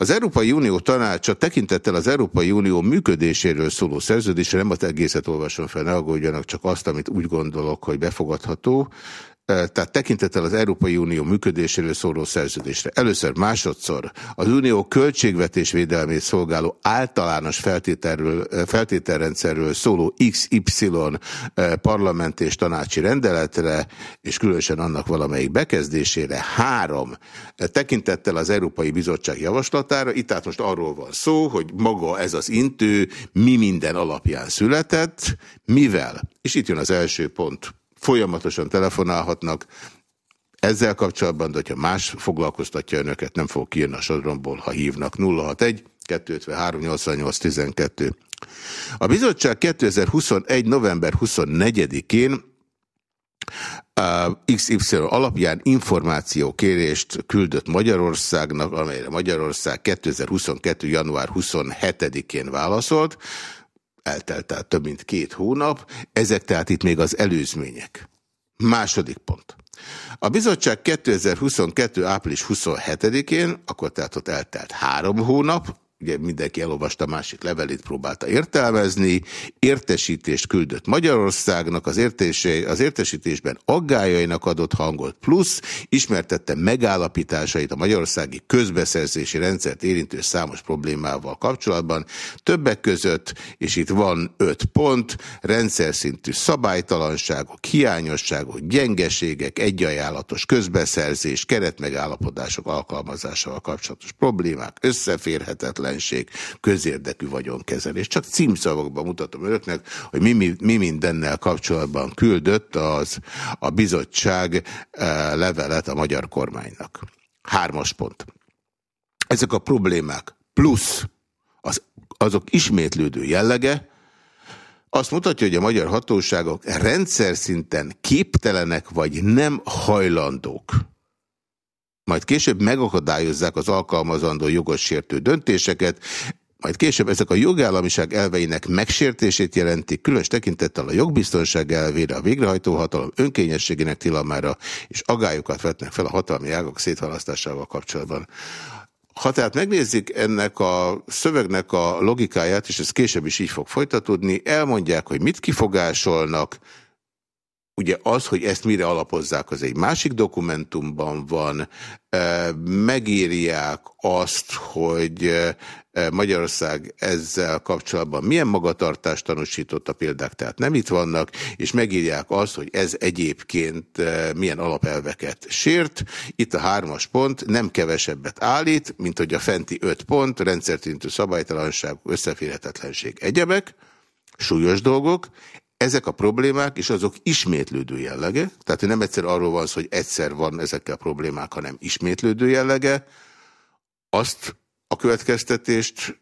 Speaker 1: Az Európai Unió tanácsa tekintettel az Európai Unió működéséről szóló szerződésre, nem az egészet olvasom fel, ne aggódjanak, csak azt, amit úgy gondolok, hogy befogadható, tehát tekintettel az Európai Unió működéséről szóló szerződésre. Először, másodszor az Unió költségvetés védelmét szolgáló általános feltételrendszerről szóló XY parlament és tanácsi rendeletre, és különösen annak valamelyik bekezdésére. Három, tekintettel az Európai Bizottság javaslatára, itt tehát most arról van szó, hogy maga ez az intő mi minden alapján született, mivel, és itt jön az első pont, folyamatosan telefonálhatnak, ezzel kapcsolatban, de hogyha más foglalkoztatja önöket, nem fog kijönni a sodromból, ha hívnak 061 253 88 12. A bizottság 2021. november 24-én XY alapján információkérést küldött Magyarországnak, amelyre Magyarország 2022. január 27-én válaszolt eltelt tehát több mint két hónap, ezek tehát itt még az előzmények. Második pont. A bizottság 2022. április 27-én, akkor tehát ott eltelt három hónap, ugye mindenki elolvasta a másik levelét, próbálta értelmezni, értesítést küldött Magyarországnak, az, értése, az értesítésben aggájainak adott hangot, plusz ismertette megállapításait a magyarországi közbeszerzési rendszert érintő számos problémával kapcsolatban, többek között, és itt van öt pont, rendszer szintű szabálytalanságok, hiányosságok, gyengeségek, egyajánlatos közbeszerzés, keretmegállapodások alkalmazásával kapcsolatos problémák, összeférhetetlen függetlenség, közérdekű vagyonkezelés. Csak címszavakban mutatom önöknek, hogy mi, mi, mi mindennel kapcsolatban küldött az a bizottság eh, levelet a magyar kormánynak. Hármas pont. Ezek a problémák plusz az, azok ismétlődő jellege, azt mutatja, hogy a magyar hatóságok rendszer szinten képtelenek vagy nem hajlandók majd később megakadályozzák az alkalmazandó jogossértő döntéseket, majd később ezek a jogállamiság elveinek megsértését jelentik, különös tekintettel a jogbiztonság elvére, a végrehajtó hatalom önkényességének tilalmára, és agályokat vetnek fel a hatalmi ágak szétválasztásával kapcsolatban. Ha tehát megnézzük ennek a szövegnek a logikáját, és ez később is így fog folytatódni, elmondják, hogy mit kifogásolnak, Ugye az, hogy ezt mire alapozzák, az egy másik dokumentumban van, megírják azt, hogy Magyarország ezzel kapcsolatban milyen magatartást tanúsított a példák, tehát nem itt vannak, és megírják azt, hogy ez egyébként milyen alapelveket sért. Itt a hármas pont nem kevesebbet állít, mint hogy a fenti öt pont, rendszertintű szabálytalanság, összeférhetetlenség, egyebek, súlyos dolgok, ezek a problémák, és azok ismétlődő jellege, tehát nem egyszer arról van hogy egyszer van ezekkel a problémák, hanem ismétlődő jellege, azt a következtetést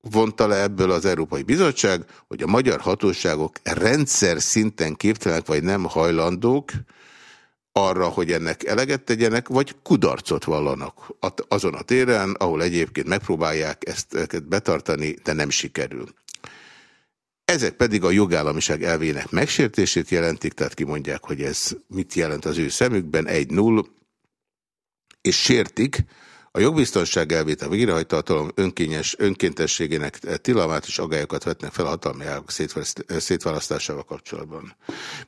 Speaker 1: vonta le ebből az Európai Bizottság, hogy a magyar hatóságok rendszer szinten képtelenek vagy nem hajlandók arra, hogy ennek eleget tegyenek, vagy kudarcot vallanak azon a téren, ahol egyébként megpróbálják ezt betartani, de nem sikerül. Ezek pedig a jogállamiság elvének megsértését jelentik, tehát kimondják, hogy ez mit jelent az ő szemükben, egy null, és sértik a jogbiztonság elvét, a végrehajtatalom önkényes, önkéntességének tilalmát és agályokat vetnek fel a hatalmi ágok szétválasztásával kapcsolatban.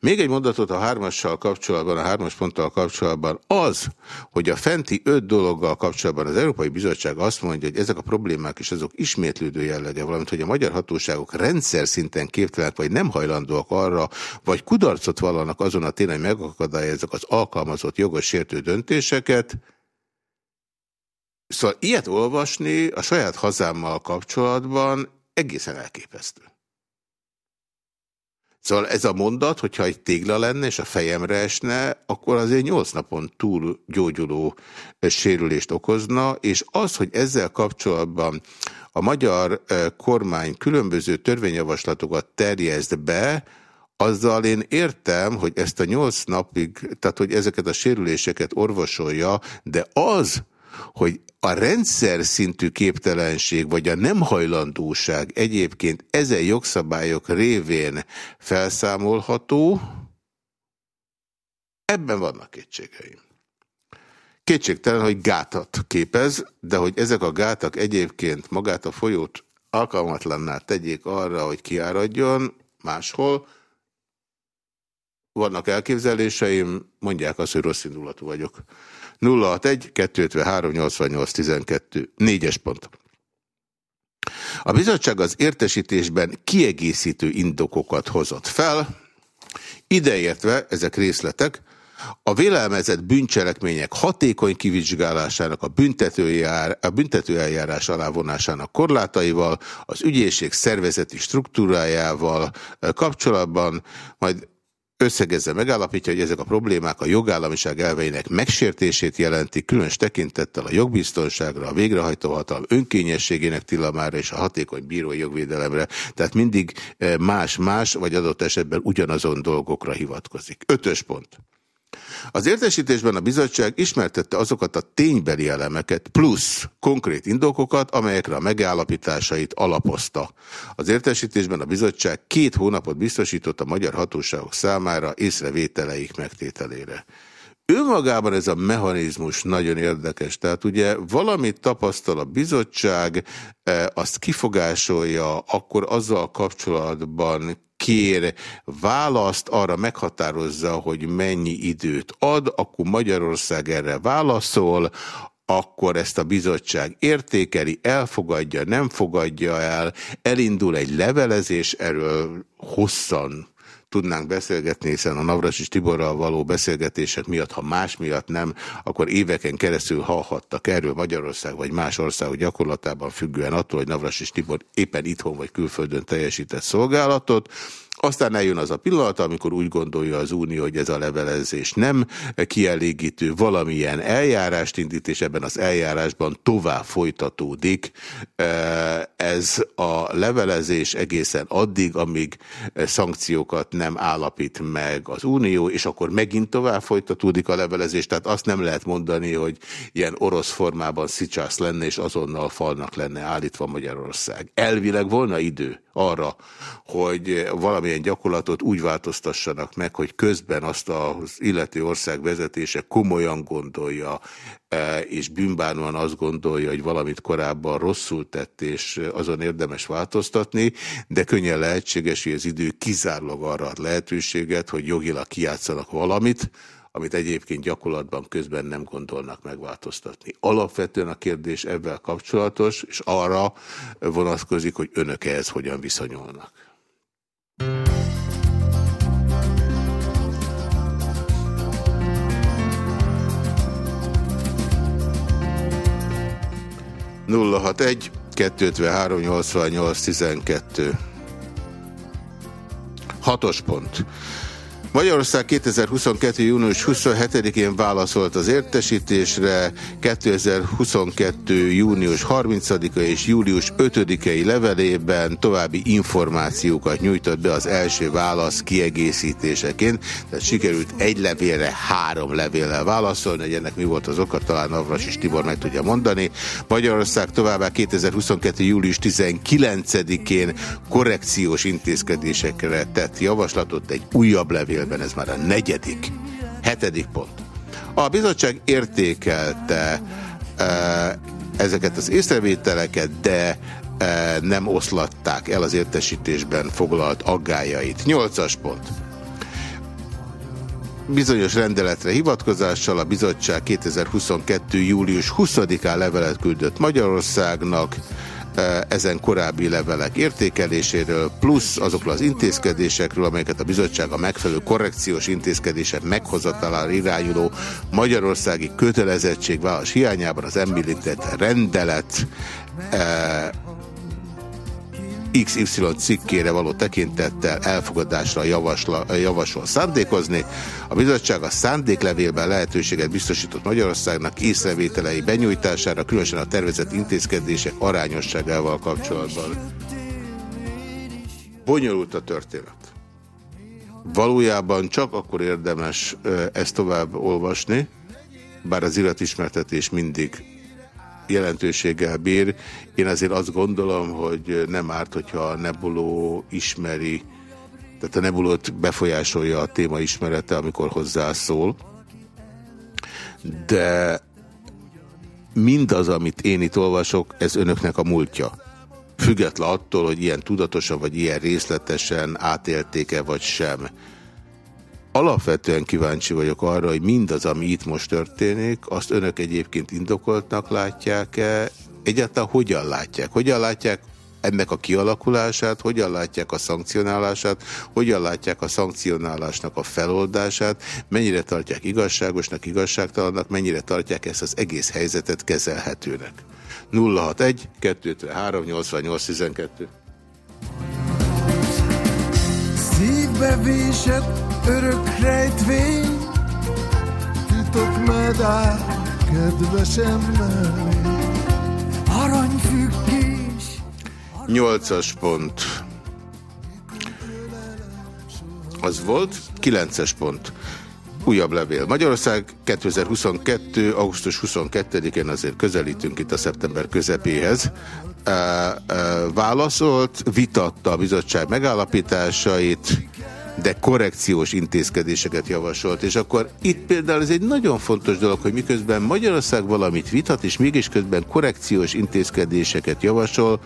Speaker 1: Még egy mondatot a hármassal kapcsolatban, a hármas ponttal kapcsolatban az, hogy a fenti öt dologgal kapcsolatban az Európai Bizottság azt mondja, hogy ezek a problémák és azok ismétlődő jellege, valamint hogy a magyar hatóságok rendszer szinten képtelenek, vagy nem hajlandóak arra, vagy kudarcot vallanak azon a tényleg megakadályozzak az alkalmazott jogos sértő döntéseket, Szóval ilyet olvasni a saját hazámmal kapcsolatban egészen elképesztő. Szóval ez a mondat, hogyha egy tégla lenne és a fejemre esne, akkor azért nyolc napon túl gyógyuló sérülést okozna, és az, hogy ezzel kapcsolatban a magyar kormány különböző törvényjavaslatokat terjeszt be, azzal én értem, hogy ezt a nyolc napig, tehát hogy ezeket a sérüléseket orvosolja, de az, hogy a rendszer szintű képtelenség, vagy a nem hajlandóság egyébként ezen jogszabályok révén felszámolható, ebben vannak kétségeim. Kétségtelen, hogy gátat képez, de hogy ezek a gátak egyébként magát a folyót alkalmatlanná tegyék arra, hogy kiáradjon máshol, vannak elképzeléseim, mondják azt, hogy rossz indulatú vagyok. 061 253 88 12 4-es pont. A bizottság az értesítésben kiegészítő indokokat hozott fel, ideértve, ezek részletek, a vélelmezett bűncselekmények hatékony kivizsgálásának a, büntetőjár, a büntetőeljárás alávonásának korlátaival, az ügyészség szervezeti struktúrájával kapcsolatban, majd összegezze megállapítja, hogy ezek a problémák a jogállamiság elveinek megsértését jelentik, különös tekintettel a jogbiztonságra, a végrehajtó hatalom önkényességének tilamára és a hatékony bírói jogvédelemre. Tehát mindig más-más, vagy adott esetben ugyanazon dolgokra hivatkozik. Ötös pont. Az értesítésben a bizottság ismertette azokat a ténybeli elemeket plusz konkrét indokokat, amelyekre a megállapításait alapozta. Az értesítésben a bizottság két hónapot biztosított a magyar hatóságok számára észrevételeik megtételére. Önmagában ez a mechanizmus nagyon érdekes. Tehát ugye valamit tapasztal a bizottság, eh, azt kifogásolja, akkor azzal kapcsolatban kér választ, arra meghatározza, hogy mennyi időt ad, akkor Magyarország erre válaszol, akkor ezt a bizottság értékeli, elfogadja, nem fogadja el, elindul egy levelezés, erről hosszan tudnánk beszélgetni, hiszen a Navras és Tiborral való beszélgetések miatt, ha más miatt nem, akkor éveken keresztül hallhattak erről Magyarország vagy más országok gyakorlatában függően attól, hogy Navras és Tibor éppen itthon vagy külföldön teljesített szolgálatot. Aztán eljön az a pillanat, amikor úgy gondolja az Unió, hogy ez a levelezés nem kielégítő, valamilyen eljárást indít, és ebben az eljárásban tovább folytatódik. Ez a levelezés egészen addig, amíg szankciókat nem állapít meg az Unió, és akkor megint tovább folytatódik a levelezés, tehát azt nem lehet mondani, hogy ilyen orosz formában szicsász lenne, és azonnal falnak lenne állítva Magyarország. Elvileg volna idő arra, hogy valamilyen gyakorlatot úgy változtassanak meg, hogy közben azt az illető ország vezetése komolyan gondolja, e, és bűnbánóan azt gondolja, hogy valamit korábban rosszul tett, és azon érdemes változtatni, de könnyen lehetséges, hogy az idő kizárólag arra ad lehetőséget, hogy jogilag kiátszanak valamit, amit egyébként gyakorlatban közben nem gondolnak megváltoztatni. Alapvetően a kérdés ebben kapcsolatos, és arra vonatkozik, hogy önök ehhez hogyan viszonyulnak. Nulla hat egy 253 88 12 Hatos pont. Magyarország 2022. június 27-én válaszolt az értesítésre, 2022. június 30-a és július 5-i levelében további információkat nyújtott be az első válasz kiegészítéseként, tehát sikerült egy levélre három levéllel válaszolni, hogy ennek mi volt az oka, talán Avras és Tibor meg tudja mondani. Magyarország továbbá 2022. július 19-én korrekciós intézkedésekre tett javaslatot egy újabb levél levélben, ez már a negyedik, hetedik pont. A bizottság értékelte e, ezeket az észrevételeket, de e, nem oszlatták el az értesítésben foglalt aggájait. Nyolcas pont. Bizonyos rendeletre hivatkozással a bizottság 2022. július 20-án levelet küldött Magyarországnak, ezen korábbi levelek értékeléséről, plusz azokról az intézkedésekről, amelyeket a bizottság a megfelelő korrekciós intézkedések meghozatalára irányuló magyarországi kötelezettségvállás hiányában az említett rendelet e, XY cikkére való tekintettel elfogadásra javasla, javasol szándékozni. A bizottság a szándéklevélben lehetőséget biztosított Magyarországnak észrevételei benyújtására, különösen a tervezett intézkedések arányosságával kapcsolatban. Bonyolult a történet. Valójában csak akkor érdemes ezt tovább olvasni, bár az iratismertetés mindig jelentőséggel bír. Én azért azt gondolom, hogy nem árt, hogyha a Nebuló ismeri, tehát a Nebulót befolyásolja a téma ismerete, amikor hozzászól. De mindaz, amit én itt olvasok, ez önöknek a múltja. Független attól, hogy ilyen tudatosan vagy ilyen részletesen átélték-e vagy sem. Alapvetően kíváncsi vagyok arra, hogy mindaz, ami itt most történik, azt önök egyébként indokoltnak látják-e, egyáltalán hogyan látják? Hogyan látják ennek a kialakulását, hogyan látják a szankcionálását, hogyan látják a szankcionálásnak a feloldását, mennyire tartják igazságosnak, igazságtalannak, mennyire tartják ezt az egész helyzetet kezelhetőnek. 061 253 88 12
Speaker 2: Szívbe vésett örök rejtvény, titok medál, kedvesem mellé.
Speaker 3: Aranyfüggés.
Speaker 1: Nyolcas pont. Az volt, kilences pont. Újabb levél. Magyarország 2022. augusztus 22-én azért közelítünk itt a szeptember közepéhez. Válaszolt, vitatta a bizottság megállapításait, de korrekciós intézkedéseket javasolt. És akkor itt például ez egy nagyon fontos dolog, hogy miközben Magyarország valamit vitat, és mégis közben korrekciós intézkedéseket javasol,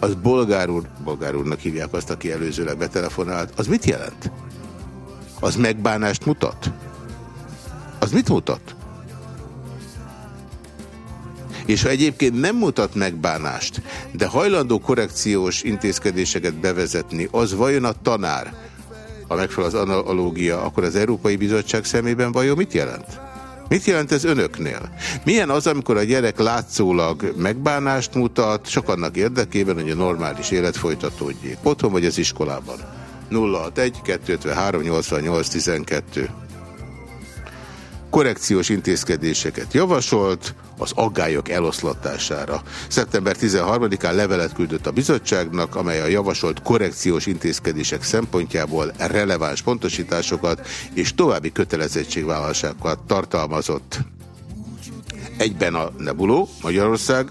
Speaker 1: az bolgár úr, bolgár úrnak hívják azt, aki előzőleg betelefonált, az mit jelent? Az megbánást mutat? Az mit mutat? És ha egyébként nem mutat megbánást, de hajlandó korrekciós intézkedéseket bevezetni, az vajon a tanár, ha megfelel az analógia, akkor az Európai Bizottság szemében vajon mit jelent? Mit jelent ez önöknél? Milyen az, amikor a gyerek látszólag megbánást mutat, csak annak érdekében, hogy a normális élet folytatódjék? Otthon vagy az iskolában? 061 253 88 12 korrekciós intézkedéseket javasolt az aggályok eloszlatására. Szeptember 13-án levelet küldött a bizottságnak, amely a javasolt korrekciós intézkedések szempontjából releváns pontosításokat és további kötelezettségvállalásokat tartalmazott. Egyben a Nebuló, Magyarország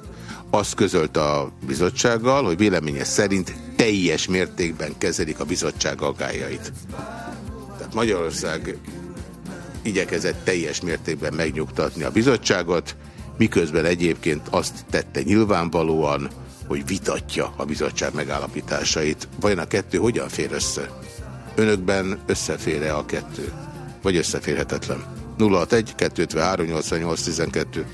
Speaker 1: azt közölt a bizottsággal, hogy véleménye szerint teljes mértékben kezelik a bizottság aggájait. Tehát Magyarország igyekezett teljes mértékben megnyugtatni a bizottságot, miközben egyébként azt tette nyilvánvalóan, hogy vitatja a bizottság megállapításait. Vajon a kettő hogyan fér össze? Önökben összefér-e a kettő? Vagy összeférhetetlen? 061 253 88 12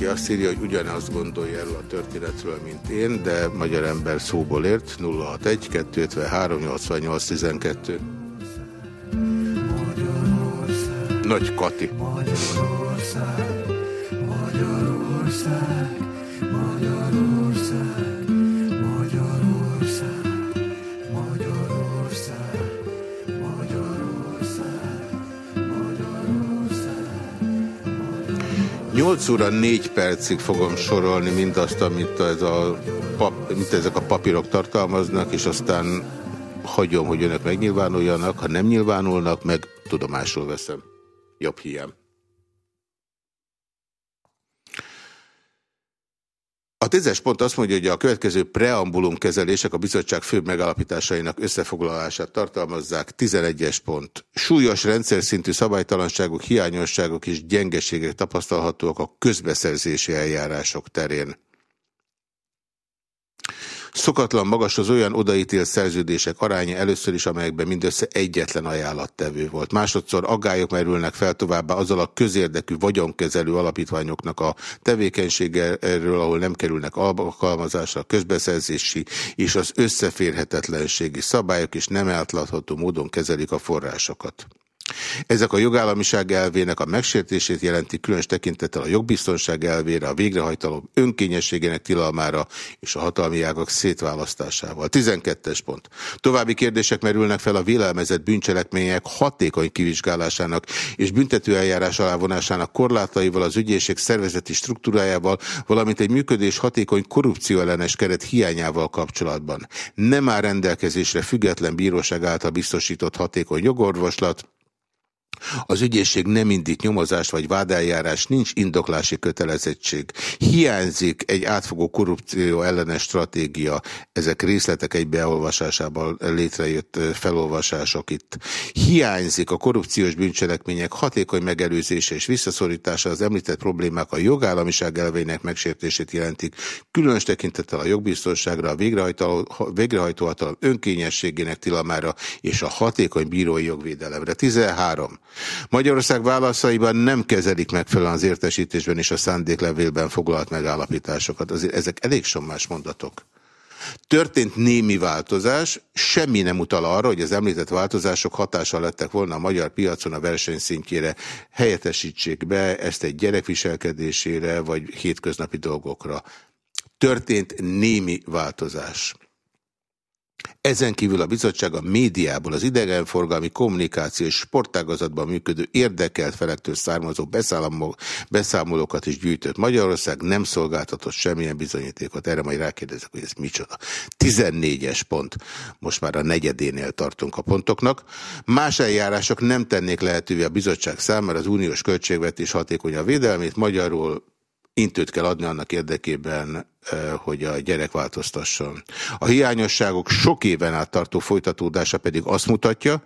Speaker 1: Valaki azt írja, hogy ugyanazt gondolja erről a történetről, mint én, de magyar ember szóból ért. 061 253 88 12 Nagy Kati. Magyarország, Magyarország. 8 óra 4 percig fogom sorolni mindazt, amit, ez a pap, amit ezek a papírok tartalmaznak, és aztán hagyom, hogy önök megnyilvánuljanak. Ha nem nyilvánulnak, meg tudomásul veszem. Jobb hiány. A tízes pont azt mondja, hogy a következő preambulum kezelések a bizottság főbb megállapításainak összefoglalását tartalmazzák. 11-es pont. Súlyos rendszer szintű szabálytalanságok, hiányosságok és gyengeségek tapasztalhatóak a közbeszerzési eljárások terén. Szokatlan magas az olyan odaítélt szerződések aránya először is, amelyekben mindössze egyetlen ajánlattevő volt. Másodszor aggályok merülnek fel továbbá azzal a közérdekű vagyonkezelő alapítványoknak a tevékenységéről, ahol nem kerülnek alkalmazásra közbeszerzési és az összeférhetetlenségi szabályok, és nem átlátható módon kezelik a forrásokat. Ezek a jogállamiság elvének a megsértését jelenti különös tekintettel a jogbiztonság elvére, a végrehajtalom önkényességének tilalmára és a hatalmi ágak szétválasztásával. 12-es pont. További kérdések merülnek fel a vélelmezett bűncselekmények hatékony kivizsgálásának és büntetőeljárás alávonásának korlátaival, az ügyészség szervezeti struktúrájával, valamint egy működés hatékony korrupcióellenes keret hiányával kapcsolatban. Nem áll rendelkezésre független bíróság által biztosított hatékony jogorvoslat, az ügyészség nem indít nyomozást vagy vádeljárás, nincs indoklási kötelezettség. Hiányzik egy átfogó korrupció ellenes stratégia. Ezek részletek egy beolvasásában létrejött felolvasások itt. Hiányzik a korrupciós bűncselekmények hatékony megelőzése és visszaszorítása. Az említett problémák a jogállamiság elvének megsértését jelentik. Különös tekintettel a jogbiztonságra, a végrehajtóhatalom önkényességének tilamára és a hatékony bírói jogvédelemre. 13. Magyarország válaszaiban nem kezelik megfelelően az értesítésben és a szándéklevélben foglalt megállapításokat. Azért ezek elég sommás mondatok. Történt némi változás, semmi nem utal arra, hogy az említett változások hatással lettek volna a magyar piacon a versenyszintjére. Helyettesítsék be ezt egy gyerekviselkedésére vagy hétköznapi dolgokra. Történt némi változás. Ezen kívül a bizottság a médiából az idegenforgalmi kommunikáció és sportágazatban működő érdekelt felektől származó beszámolókat is gyűjtött. Magyarország nem szolgáltatott semmilyen bizonyítékot. Erre majd rákérdezek, hogy ez micsoda. 14-es pont. Most már a negyedénél tartunk a pontoknak. Más eljárások nem tennék lehetővé a bizottság számára az uniós költségvetés hatékony a védelmét. Magyarul intőt kell adni annak érdekében, hogy a gyerek változtasson. A hiányosságok sok éven át tartó folytatódása pedig azt mutatja,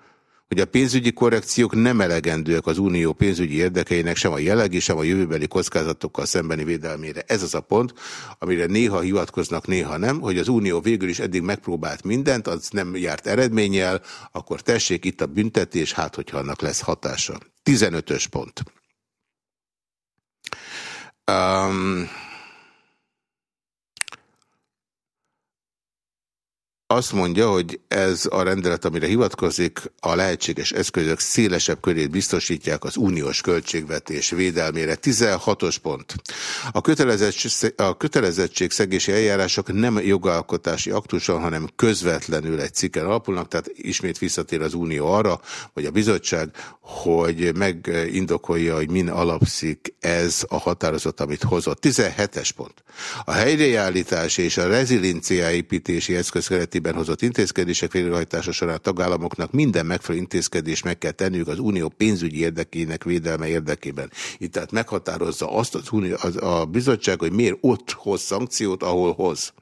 Speaker 1: hogy a pénzügyi korrekciók nem elegendőek az unió pénzügyi érdekeinek sem a jelenlegi, sem a jövőbeli kockázatokkal szembeni védelmére. Ez az a pont, amire néha hivatkoznak, néha nem, hogy az unió végül is eddig megpróbált mindent, az nem járt eredménnyel, akkor tessék itt a büntetés, hát hogyha annak lesz hatása. 15-ös pont. Um, azt mondja, hogy ez a rendelet, amire hivatkozik, a lehetséges eszközök szélesebb körét biztosítják az uniós költségvetés védelmére. 16-os pont. A, kötelezettség, a kötelezettségszegési eljárások nem jogalkotási aktuson, hanem közvetlenül egy cikken alapulnak, tehát ismét visszatér az unió arra, vagy a bizottság, hogy megindokolja, hogy min alapszik ez a határozat, amit hozott. 17-es pont. A helyreállítás és a rezilinciáépítési eszköz keretében hozott intézkedések végrehajtása során tagállamoknak minden megfelelő intézkedés meg kell tenniük az unió pénzügyi érdekének védelme érdekében. Itt tehát meghatározza azt az unió, az, a bizottság, hogy miért ott hoz szankciót, ahol hoz.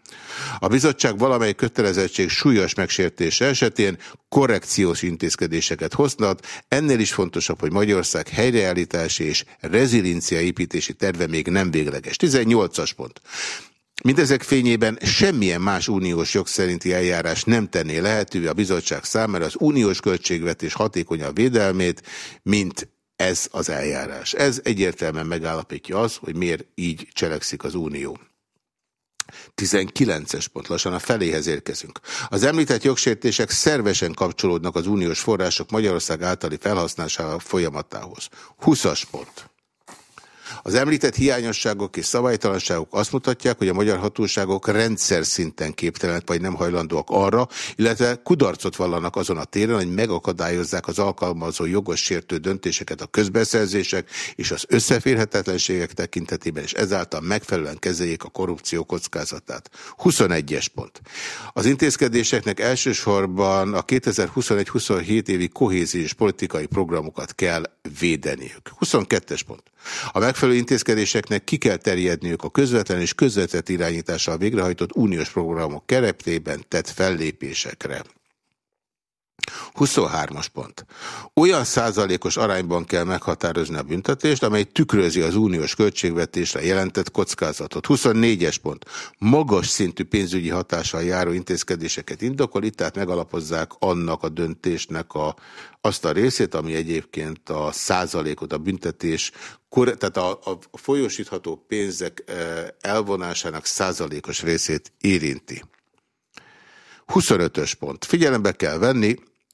Speaker 1: A bizottság valamely kötelezettség súlyos megsértése esetén korrekciós intézkedéseket hoznak. Ennél is fontosabb, hogy Magyarország helyreállítási és rezilincia építési terve még nem végleges. 18-as pont. Mindezek fényében semmilyen más uniós jog szerinti eljárás nem tenné lehetővé a bizottság számára az uniós költségvetés hatékonyabb védelmét, mint ez az eljárás. Ez egyértelműen megállapítja az, hogy miért így cselekszik az unió. 19-es pont, lassan a feléhez érkezünk. Az említett jogsértések szervesen kapcsolódnak az uniós források Magyarország általi felhasználása folyamatához. 20-as pont. Az említett hiányosságok és szabálytalanságok azt mutatják, hogy a magyar hatóságok rendszer szinten képtelenek vagy nem hajlandóak arra, illetve kudarcot vallanak azon a téren, hogy megakadályozzák az alkalmazó jogos sértő döntéseket a közbeszerzések és az összeférhetetlenségek tekintetében, és ezáltal megfelelően kezeljék a korrupció kockázatát. 21-es pont. Az intézkedéseknek elsősorban a 2021-27 évi kohéziós politikai programokat kell védeniük. 22-es pont. A megfelelő intézkedéseknek ki kell terjedniük a közvetlen és közvetett irányítással végrehajtott uniós programok keretében tett fellépésekre. 23-as pont. Olyan százalékos arányban kell meghatározni a büntetést, amely tükrözi az uniós költségvetésre jelentett kockázatot. 24-es pont. Magas szintű pénzügyi hatással járó intézkedéseket indokol, itt tehát megalapozzák annak a döntésnek a, azt a részét, ami egyébként a százalékot, a büntetés, tehát a, a folyósítható pénzek eh, elvonásának százalékos részét érinti. 25-ös pont. Figyelembe kell venni,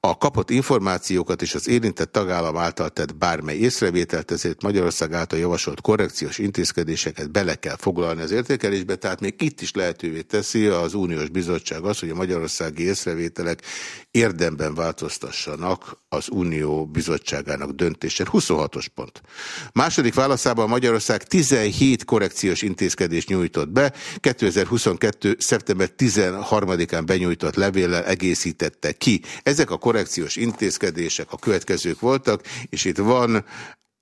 Speaker 1: a kapott információkat és az érintett tagállam által tett bármely észrevételt, ezért Magyarország által javasolt korrekciós intézkedéseket bele kell foglalni az értékelésbe, tehát még itt is lehetővé teszi az Uniós Bizottság az, hogy a magyarországi észrevételek érdemben változtassanak az Unió Bizottságának döntésen. 26-os pont. Második válaszában Magyarország 17 korrekciós intézkedést nyújtott be, 2022. szeptember 13-án benyújtott levéllel egészítette ki. Ezek a korrekciós intézkedések a következők voltak, és itt van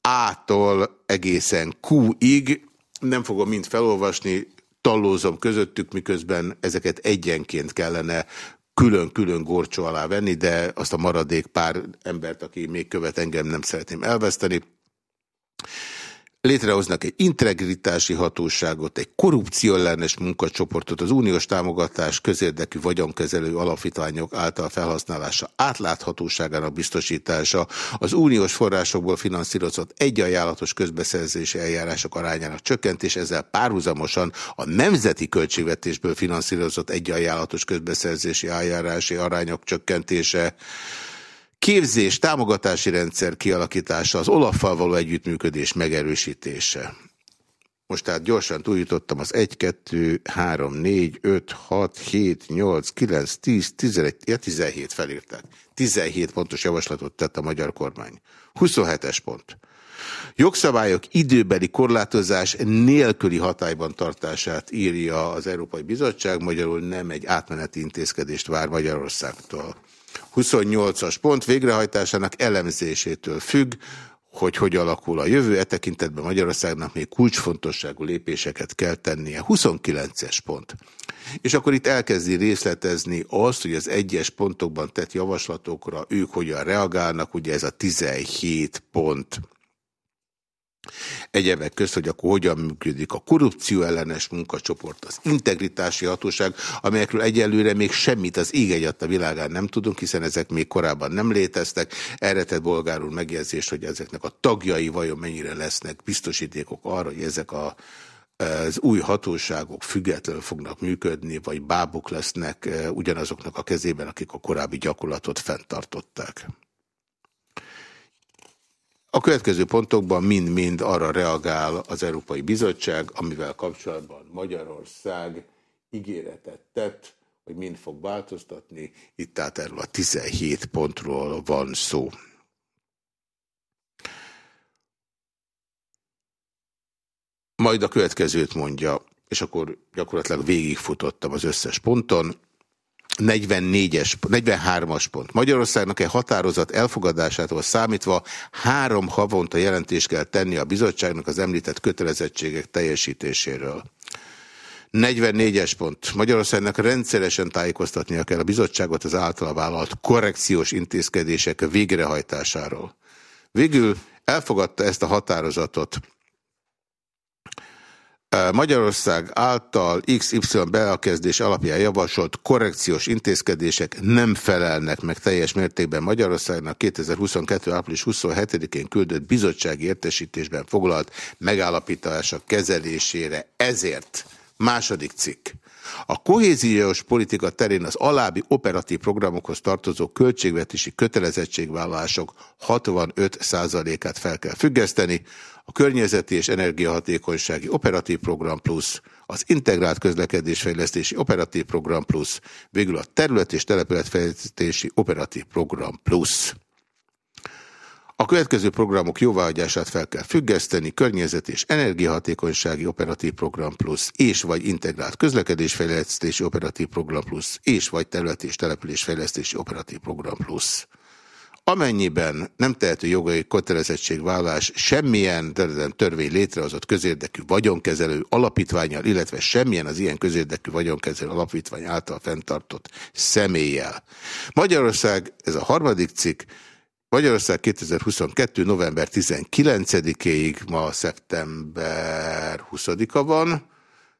Speaker 1: A-tól egészen Q-ig, nem fogom mind felolvasni, tallózom közöttük, miközben ezeket egyenként kellene külön-külön gorcsó alá venni, de azt a maradék pár embert, aki még követ engem, nem szeretném elveszteni. Létrehoznak egy integritási hatóságot, egy korrupcióellenes munkacsoportot, az uniós támogatás közérdekű vagyonkezelő alapítványok által felhasználása átláthatóságának biztosítása, az uniós forrásokból finanszírozott egyajánlatos közbeszerzési eljárások arányának csökkentés, ezzel párhuzamosan a nemzeti költségvetésből finanszírozott egyajánlatos közbeszerzési eljárási arányok csökkentése, Képzés, támogatási rendszer kialakítása, az Olaffal való együttműködés megerősítése. Most tehát gyorsan túljutottam az 1, 2, 3, 4, 5, 6, 7, 8, 9, 10, 11, ja, 17 felírták. 17 pontos javaslatot tett a magyar kormány. 27-es pont. Jogszabályok időbeli korlátozás nélküli hatályban tartását írja az Európai Bizottság, magyarul nem egy átmeneti intézkedést vár Magyarországtól. 28-as pont végrehajtásának elemzésétől függ, hogy hogy alakul a jövő. E tekintetben Magyarországnak még kulcsfontosságú lépéseket kell tennie. 29-es pont. És akkor itt elkezdi részletezni azt, hogy az egyes pontokban tett javaslatokra ők hogyan reagálnak, ugye ez a 17 pont. Egyebek közt, hogy akkor hogyan működik a korrupció ellenes munkacsoport, az integritási hatóság, amelyekről egyelőre még semmit az ég a világán nem tudunk, hiszen ezek még korábban nem léteztek. Erre tett bolgárul megjegyzést, hogy ezeknek a tagjai vajon mennyire lesznek biztosítékok arra, hogy ezek a az új hatóságok függetlenül fognak működni, vagy bábuk lesznek ugyanazoknak a kezében, akik a korábbi gyakorlatot fenntartották. A következő pontokban mind-mind arra reagál az Európai Bizottság, amivel kapcsolatban Magyarország ígéretet tett, hogy mind fog változtatni. Itt tehát erről a 17 pontról van szó. Majd a következőt mondja, és akkor gyakorlatilag végigfutottam az összes ponton. 44-es, 43-as pont. Magyarországnak egy határozat elfogadásától számítva három havonta jelentést kell tenni a bizottságnak az említett kötelezettségek teljesítéséről. 44-es pont. Magyarországnak rendszeresen tájékoztatnia kell a bizottságot az általa vállalt korrekciós intézkedések végrehajtásáról. Végül elfogadta ezt a határozatot Magyarország által XY beakezdés alapján javasolt korrekciós intézkedések nem felelnek meg teljes mértékben Magyarországnak 2022. április 27-én küldött bizottsági értesítésben foglalt megállapítások kezelésére. Ezért második cikk. A kohéziós politika terén az alábbi operatív programokhoz tartozó költségvetési kötelezettségvállalások 65%-át fel kell függeszteni, a Környezeti és Energiahatékonysági Operatív Program Plus, az Integrált Közlekedésfejlesztési Operatív Program Plus, végül a Terület és Települetfejlesztési Operatív Program Plus. A következő programok jóváhagyását fel kell függeszteni, környezet és energiahatékonysági operatív program plusz, és vagy integrált közlekedésfejlesztési operatív program plusz, és vagy terület és településfejlesztési operatív program plusz. Amennyiben nem tehető jogai kötelezettségvállás semmilyen törvény létrehozott közérdekű vagyonkezelő alapítványal, illetve semmilyen az ilyen közérdekű vagyonkezelő alapítvány által fenntartott személlyel. Magyarország, ez a harmadik cikk, Magyarország 2022. november 19-ig, ma szeptember 20-a van,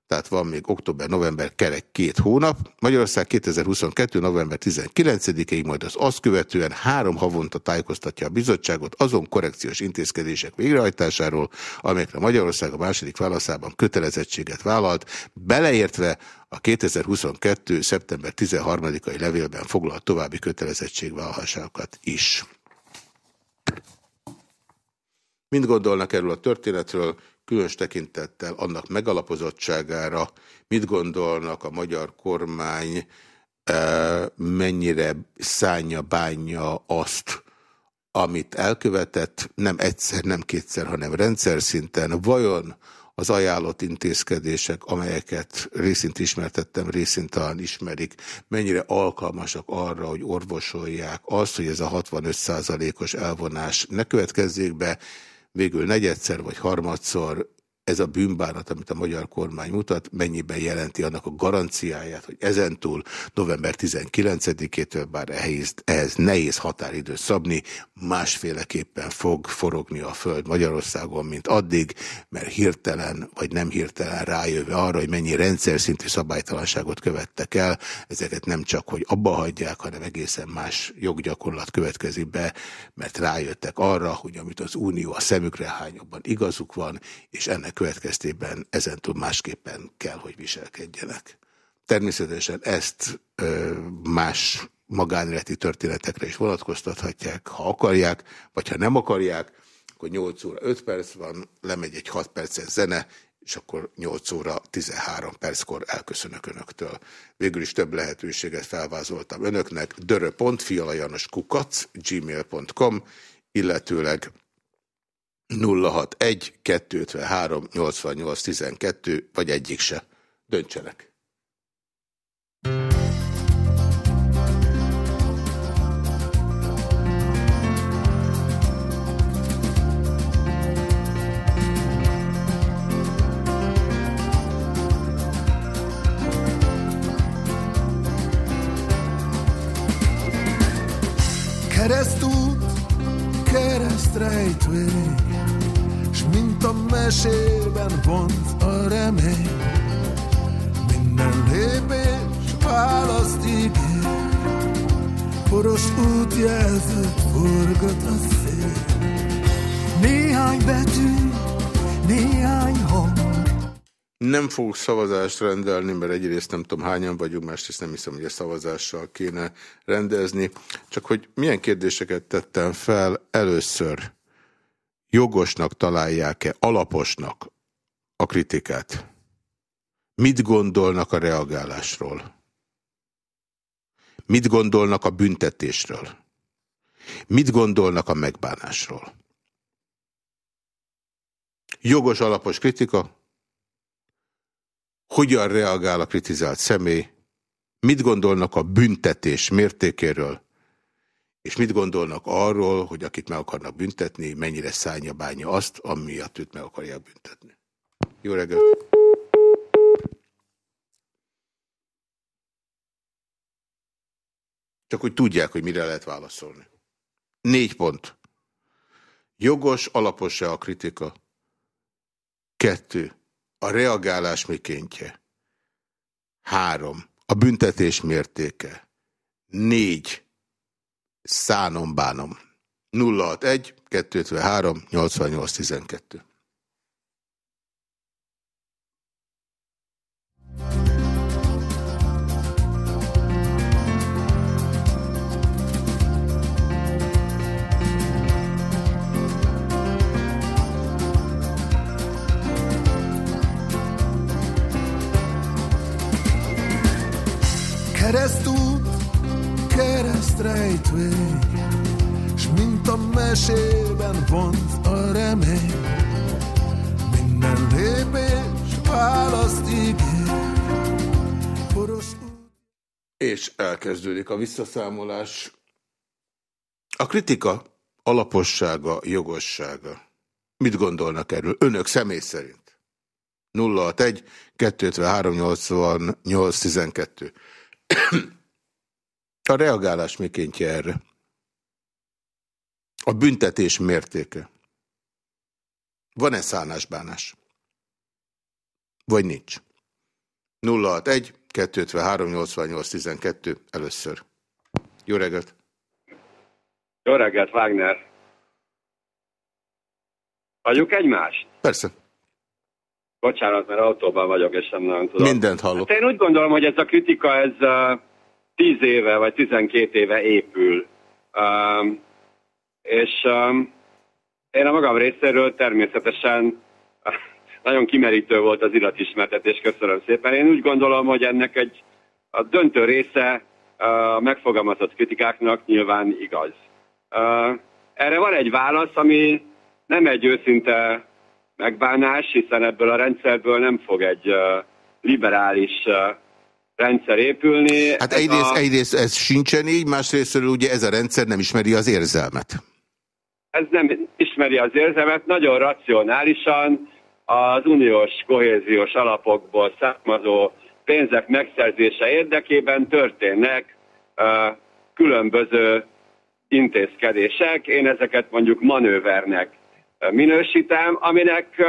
Speaker 1: tehát van még október-november kerek két hónap. Magyarország 2022. november 19-ig, majd az azt követően három havonta tájékoztatja a bizottságot azon korrekciós intézkedések végrehajtásáról, amelyekre Magyarország a második válaszában kötelezettséget vállalt, beleértve a 2022. szeptember 13-ai levélben foglalt további kötelezettségvállalásokat is. Mind gondolnak erről a történetről, különös tekintettel annak megalapozottságára, mit gondolnak a magyar kormány, eh, mennyire szánja, bánja azt, amit elkövetett, nem egyszer, nem kétszer, hanem rendszer szinten, vajon az ajánlott intézkedések, amelyeket részint ismertettem, részint talán ismerik, mennyire alkalmasak arra, hogy orvosolják azt, hogy ez a 65%-os elvonás ne következzék be, végül negyedszer vagy harmadszor ez a bűnbánat, amit a magyar kormány mutat, mennyiben jelenti annak a garanciáját, hogy ezentúl november 19-től, bár ehhez, ehhez nehéz határidőt szabni, másféleképpen fog forogni a föld Magyarországon, mint addig, mert hirtelen vagy nem hirtelen rájöve arra, hogy mennyi rendszer szintű szabálytalanságot követtek el, ezeket nem csak, hogy abba hagyják, hanem egészen más joggyakorlat következik be, mert rájöttek arra, hogy amit az Unió a szemükre hányokban igazuk van, és ennek következtében ezentúl másképpen kell, hogy viselkedjenek. Természetesen ezt ö, más magánéleti történetekre is vonatkoztathatják, ha akarják, vagy ha nem akarják, akkor 8 óra 5 perc van, lemegy egy 6 perces zene, és akkor 8 óra 13 perckor elköszönök önöktől. Végül is több lehetőséget felvázoltam önöknek. dörö.fialajanoskukac gmail.com, illetőleg 061 253 88 12, vagy egyik se. Döntsenek.
Speaker 2: Keresztút, keresztrejtvény mesében vonz a remény. Minden lépés választ ígér, poros útjelzőt forgat a szél.
Speaker 3: Néhány betű, néhány hang,
Speaker 1: Nem fogok szavazást rendelni, mert egyrészt nem tudom hányan vagyunk, másrészt nem hiszem, hogy a szavazással kéne rendezni. Csak hogy milyen kérdéseket tettem fel először. Jogosnak találják-e, alaposnak a kritikát? Mit gondolnak a reagálásról? Mit gondolnak a büntetésről? Mit gondolnak a megbánásról? Jogos alapos kritika? Hogyan reagál a kritizált személy? Mit gondolnak a büntetés mértékéről? És mit gondolnak arról, hogy akit meg akarnak büntetni, mennyire szállja bánja azt, amiatt őt meg akarják büntetni? Jó reggelt! Csak hogy tudják, hogy mire lehet válaszolni. Négy pont. Jogos, alapos-e a kritika? Kettő. A reagálás mikéntje. Három. A büntetés mértéke. Négy. Szánom bánom. 061 253 88 12. És elkezdődik a visszaszámolás. A kritika alapossága, jogossága. Mit gondolnak erről? Önök személy szerint. 061 253 88 12. A reagálás mikéntje erre? A büntetés mértéke. Van-e szánásbánás? Vagy nincs? 061 253 88 12 először. Jó reggelt!
Speaker 6: Jó reggelt, Wagner! Hagyjuk egymást?
Speaker 1: Persze.
Speaker 6: Bocsánat, mert autóban vagyok, és nem nagyon tudom.
Speaker 1: Mindent hallok.
Speaker 6: Hát én úgy gondolom, hogy ez a kritika, ez uh, 10 éve vagy 12 éve épül. Um, és um, én a magam részéről természetesen nagyon kimerítő volt az iratismertetés, köszönöm szépen. Én úgy gondolom, hogy ennek egy a döntő része a megfogalmazott kritikáknak nyilván igaz. Erre van egy válasz, ami nem egy őszinte megbánás, hiszen ebből a rendszerből nem fog egy liberális rendszer épülni.
Speaker 1: Hát ez egyrészt, a... egyrészt ez sincsen így, másrésztről ugye ez a rendszer nem ismeri az érzelmet.
Speaker 6: Ez nem ismeri az érzelmet, nagyon racionálisan az uniós kohéziós alapokból származó pénzek megszerzése érdekében történnek különböző intézkedések. Én ezeket mondjuk manővernek minősítem, aminek...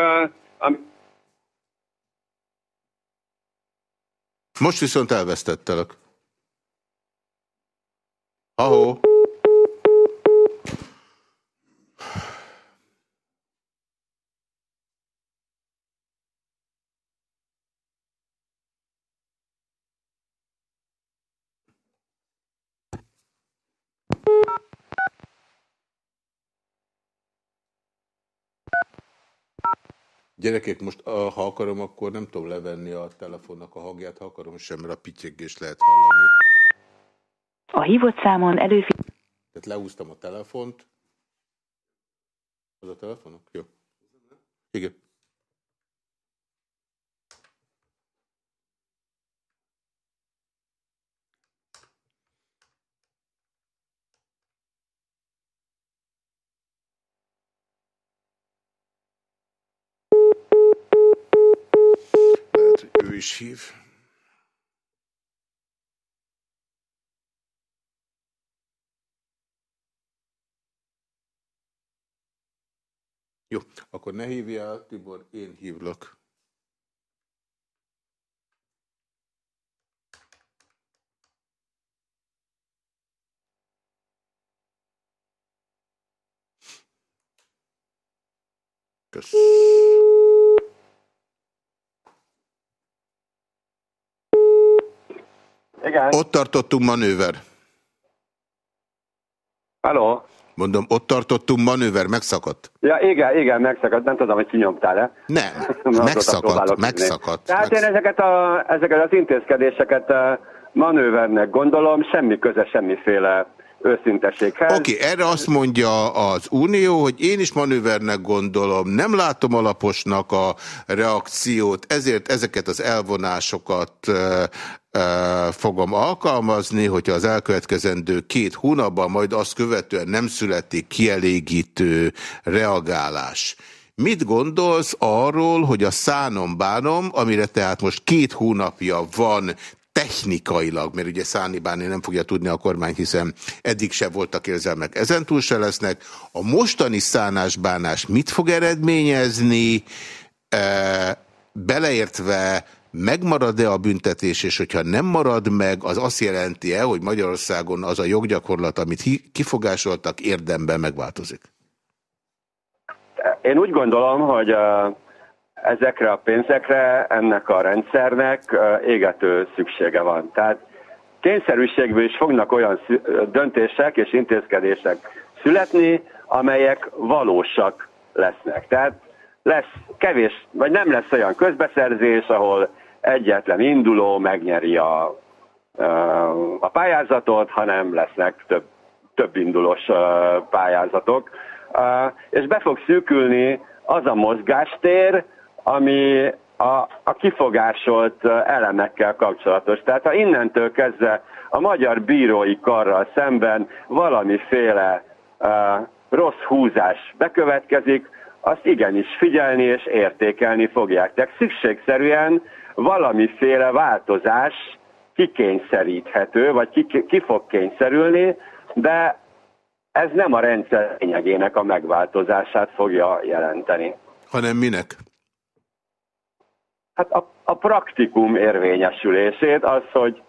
Speaker 6: Am...
Speaker 1: Most viszont elvesztettelek. Ahó. Gyerekek, most ha akarom, akkor nem tudom levenni a telefonnak a hangját, ha akarom sem, mert a pityegést lehet hallani.
Speaker 7: A hívott számon előfi...
Speaker 1: Tehát leúztam a telefont. Az a telefonok? Jó. Igen. Is hív. Jó, akkor ne hívjál, Tibor, én hívlak. Köszönöm.
Speaker 6: Igen.
Speaker 1: Ott tartottunk manőver.
Speaker 6: Halló?
Speaker 1: Mondom, ott tartottunk manőver, megszakadt.
Speaker 6: Ja, igen, igen, megszakadt. Nem tudom, hogy kinyomtál-e.
Speaker 1: Nem, [laughs] megszakadt, megszakadt.
Speaker 6: Tehát én ezeket, a, ezeket az intézkedéseket eh, manővernek gondolom, semmi köze semmiféle őszinteséghez.
Speaker 1: Oké, okay, erre azt mondja az Unió, hogy én is manővernek gondolom, nem látom alaposnak a reakciót, ezért ezeket az elvonásokat fogom alkalmazni, hogyha az elkövetkezendő két hónapban majd azt követően nem születik kielégítő reagálás. Mit gondolsz arról, hogy a szánom-bánom, amire tehát most két hónapja van technikailag, mert ugye Száni Báni nem fogja tudni a kormány, hiszen eddig se voltak érzelmek, ezentúl se lesznek. A mostani szánásbánás mit fog eredményezni, e, beleértve megmarad-e a büntetés, és hogyha nem marad meg, az azt jelenti-e, hogy Magyarországon az a joggyakorlat, amit kifogásoltak, érdemben megváltozik?
Speaker 6: Én úgy gondolom, hogy uh ezekre a pénzekre ennek a rendszernek égető szüksége van. Tehát kényszerűségből is fognak olyan döntések és intézkedések születni, amelyek valósak lesznek. Tehát lesz kevés, vagy nem lesz olyan közbeszerzés, ahol egyetlen induló megnyeri a, a pályázatot, hanem lesznek több, több indulós pályázatok, és be fog szűkülni az a mozgástér, ami a, a kifogásolt elemekkel kapcsolatos. Tehát ha innentől kezdve a magyar bírói karral szemben valamiféle uh, rossz húzás bekövetkezik, azt igenis figyelni és értékelni fogják. Tehát szükségszerűen valamiféle változás kikényszeríthető, vagy ki, ki fog kényszerülni, de ez nem a rendszer lényegének a megváltozását fogja jelenteni.
Speaker 1: Hanem minek?
Speaker 6: Hát a, a praktikum érvényesülését, az, hogy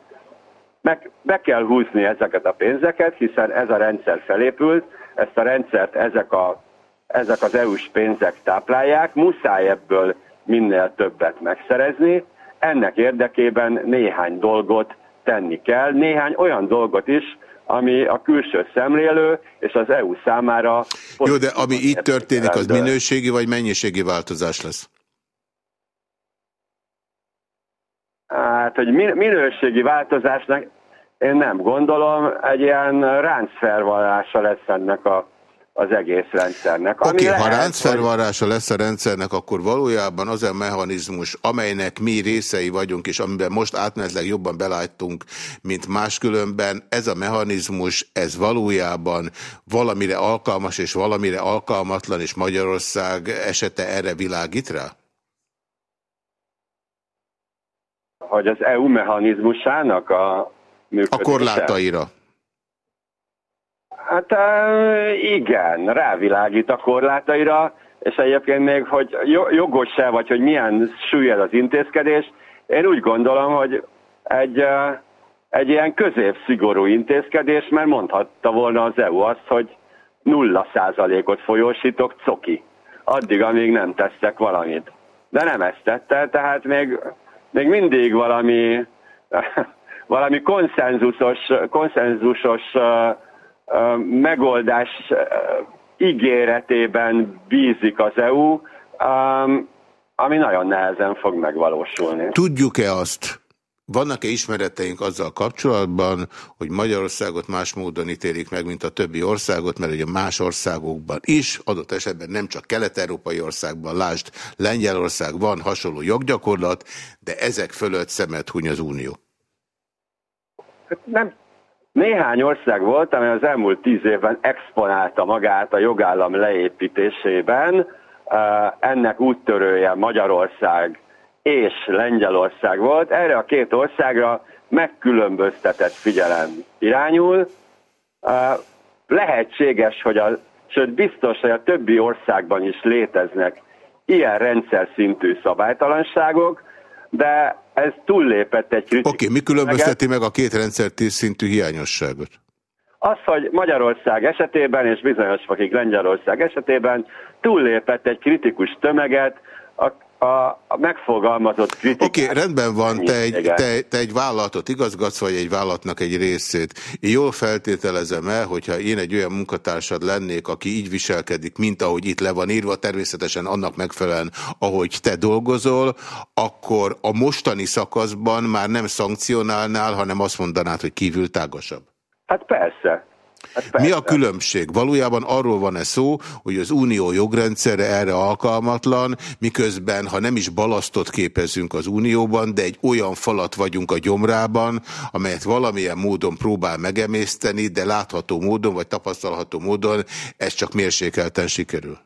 Speaker 6: meg, be kell húzni ezeket a pénzeket, hiszen ez a rendszer felépült, ezt a rendszert ezek, a, ezek az EU-s pénzek táplálják, muszáj ebből minél többet megszerezni, ennek érdekében néhány dolgot tenni kell, néhány olyan dolgot is, ami a külső szemlélő és az EU számára...
Speaker 1: Jó, de ami itt történik, az minőségi vagy mennyiségi változás lesz?
Speaker 6: Hát, hogy minőségi változásnak én nem gondolom, egy ilyen ráncfelvallása lesz ennek a, az egész rendszernek.
Speaker 1: Oké, okay, ha ráncfelvarrása lesz a rendszernek, akkor valójában az a mechanizmus, amelynek mi részei vagyunk, és amiben most átmenetleg jobban belájtunk, mint máskülönben, ez a mechanizmus, ez valójában valamire alkalmas és valamire alkalmatlan, és Magyarország esete erre világít rá?
Speaker 6: Hogy az EU mechanizmusának a működése.
Speaker 1: A korlátaira.
Speaker 6: Hát igen, rávilágít a korlátaira, és egyébként még, hogy jogos-e, vagy hogy milyen súlyed az intézkedés, én úgy gondolom, hogy egy, egy ilyen középszigorú intézkedés, mert mondhatta volna az EU azt, hogy nulla százalékot folyósítok, coki. Addig, amíg nem tesztek valamit. De nem ezt tette, tehát még még mindig valami, [laughs] valami konszenzusos, konszenzusos megoldás ígéretében bízik az EU, ami nagyon nehezen fog megvalósulni.
Speaker 1: Tudjuk-e azt, vannak-e ismereteink azzal kapcsolatban, hogy Magyarországot más módon ítélik meg, mint a többi országot, mert ugye más országokban is, adott esetben nem csak kelet-európai országban, lásd, Lengyelország van hasonló joggyakorlat, de ezek fölött szemet huny az Unió.
Speaker 6: Hát nem. Néhány ország volt, amely az elmúlt tíz évben exponálta magát a jogállam leépítésében, ennek úttörője Magyarország, és Lengyelország volt. Erre a két országra megkülönböztetett figyelem irányul. Lehetséges, hogy a, sőt biztos, hogy a többi országban is léteznek ilyen rendszer szintű szabálytalanságok, de ez túllépett egy kritikát.
Speaker 1: Oké, okay, mi különbözteti meg a két rendszer szintű hiányosságot?
Speaker 6: Az, hogy Magyarország esetében és bizonyos fakik Lengyelország esetében túllépett egy kritikus tömeget, a a, a megfogalmazott kritikát.
Speaker 1: Oké, okay, rendben van, te egy, te, te egy vállalatot igazgatsz, vagy egy vállalatnak egy részét. Én jól feltételezem el, hogyha én egy olyan munkatársad lennék, aki így viselkedik, mint ahogy itt le van írva, természetesen annak megfelelően, ahogy te dolgozol, akkor a mostani szakaszban már nem szankcionálnál, hanem azt mondanád, hogy kívül tágasabb.
Speaker 6: Hát persze.
Speaker 1: Hát Mi a különbség? Valójában arról van-e szó, hogy az unió jogrendszere erre alkalmatlan, miközben, ha nem is balasztot képezünk az unióban, de egy olyan falat vagyunk a gyomrában, amelyet valamilyen módon próbál megemészteni, de látható módon, vagy tapasztalható módon ez csak mérsékelten sikerül.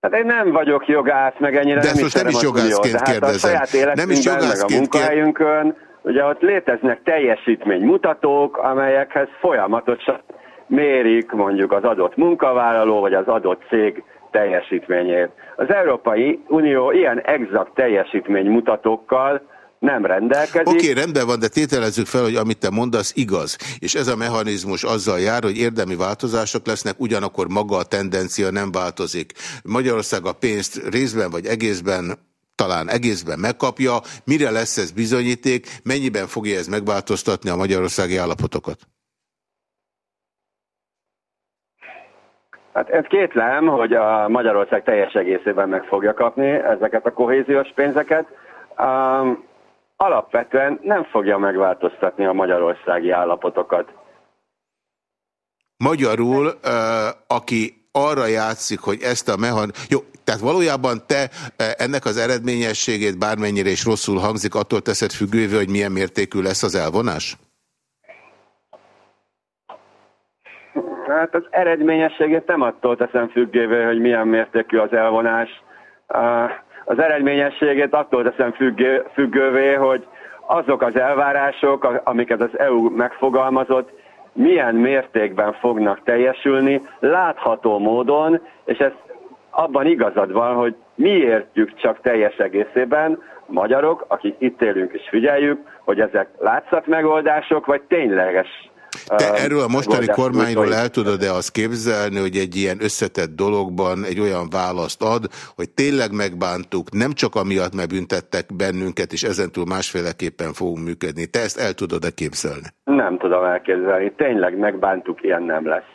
Speaker 6: Hát én nem vagyok jogász, meg ennyire
Speaker 1: de
Speaker 6: nem
Speaker 1: most nem is jogászként kérdezem.
Speaker 6: nem is jogászként meg a munkahelyünkön, Ugye ott léteznek teljesítménymutatók, amelyekhez folyamatosan mérik mondjuk az adott munkavállaló vagy az adott cég teljesítményét. Az Európai Unió ilyen exakt teljesítménymutatókkal nem rendelkezik.
Speaker 1: Oké, okay, rendben van, de tételezzük fel, hogy amit te mondasz igaz, és ez a mechanizmus azzal jár, hogy érdemi változások lesznek, ugyanakkor maga a tendencia nem változik. Magyarország a pénzt részben vagy egészben talán egészben megkapja, mire lesz ez bizonyíték, mennyiben fogja ez megváltoztatni a magyarországi állapotokat?
Speaker 6: Hát ez kétlem, hogy a Magyarország teljes egészében meg fogja kapni ezeket a kohéziós pénzeket. Um, alapvetően nem fogja megváltoztatni a magyarországi állapotokat.
Speaker 1: Magyarul, uh, aki arra játszik, hogy ezt a mechan... Jó, tehát valójában te e, ennek az eredményességét bármennyire is rosszul hangzik, attól teszed függővé, hogy milyen mértékű lesz az elvonás?
Speaker 6: Hát az eredményességét nem attól teszem függővé, hogy milyen mértékű az elvonás. Az eredményességét attól teszem függő, függővé, hogy azok az elvárások, amiket az EU megfogalmazott, milyen mértékben fognak teljesülni, látható módon, és ezt abban igazad van, hogy mi értjük csak teljes egészében, magyarok, akik itt élünk és figyeljük, hogy ezek látszat megoldások, vagy tényleges
Speaker 1: te erről a mostani kormányról el tudod-e azt képzelni, hogy egy ilyen összetett dologban egy olyan választ ad, hogy tényleg megbántuk, nem csak amiatt, mert büntettek bennünket, és ezentúl másféleképpen fogunk működni. Te ezt el tudod-e képzelni?
Speaker 6: Nem tudom elképzelni. Tényleg megbántuk, ilyen nem lesz.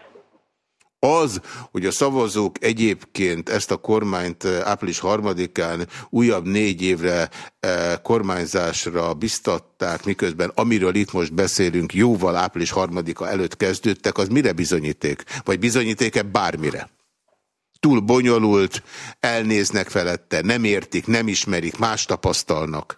Speaker 1: Az, hogy a szavazók egyébként ezt a kormányt eh, április harmadikán újabb négy évre eh, kormányzásra biztatták, miközben amiről itt most beszélünk, jóval április harmadika előtt kezdődtek, az mire bizonyíték? Vagy bizonyíték-e bármire? Túl bonyolult, elnéznek felette, nem értik, nem ismerik, más tapasztalnak.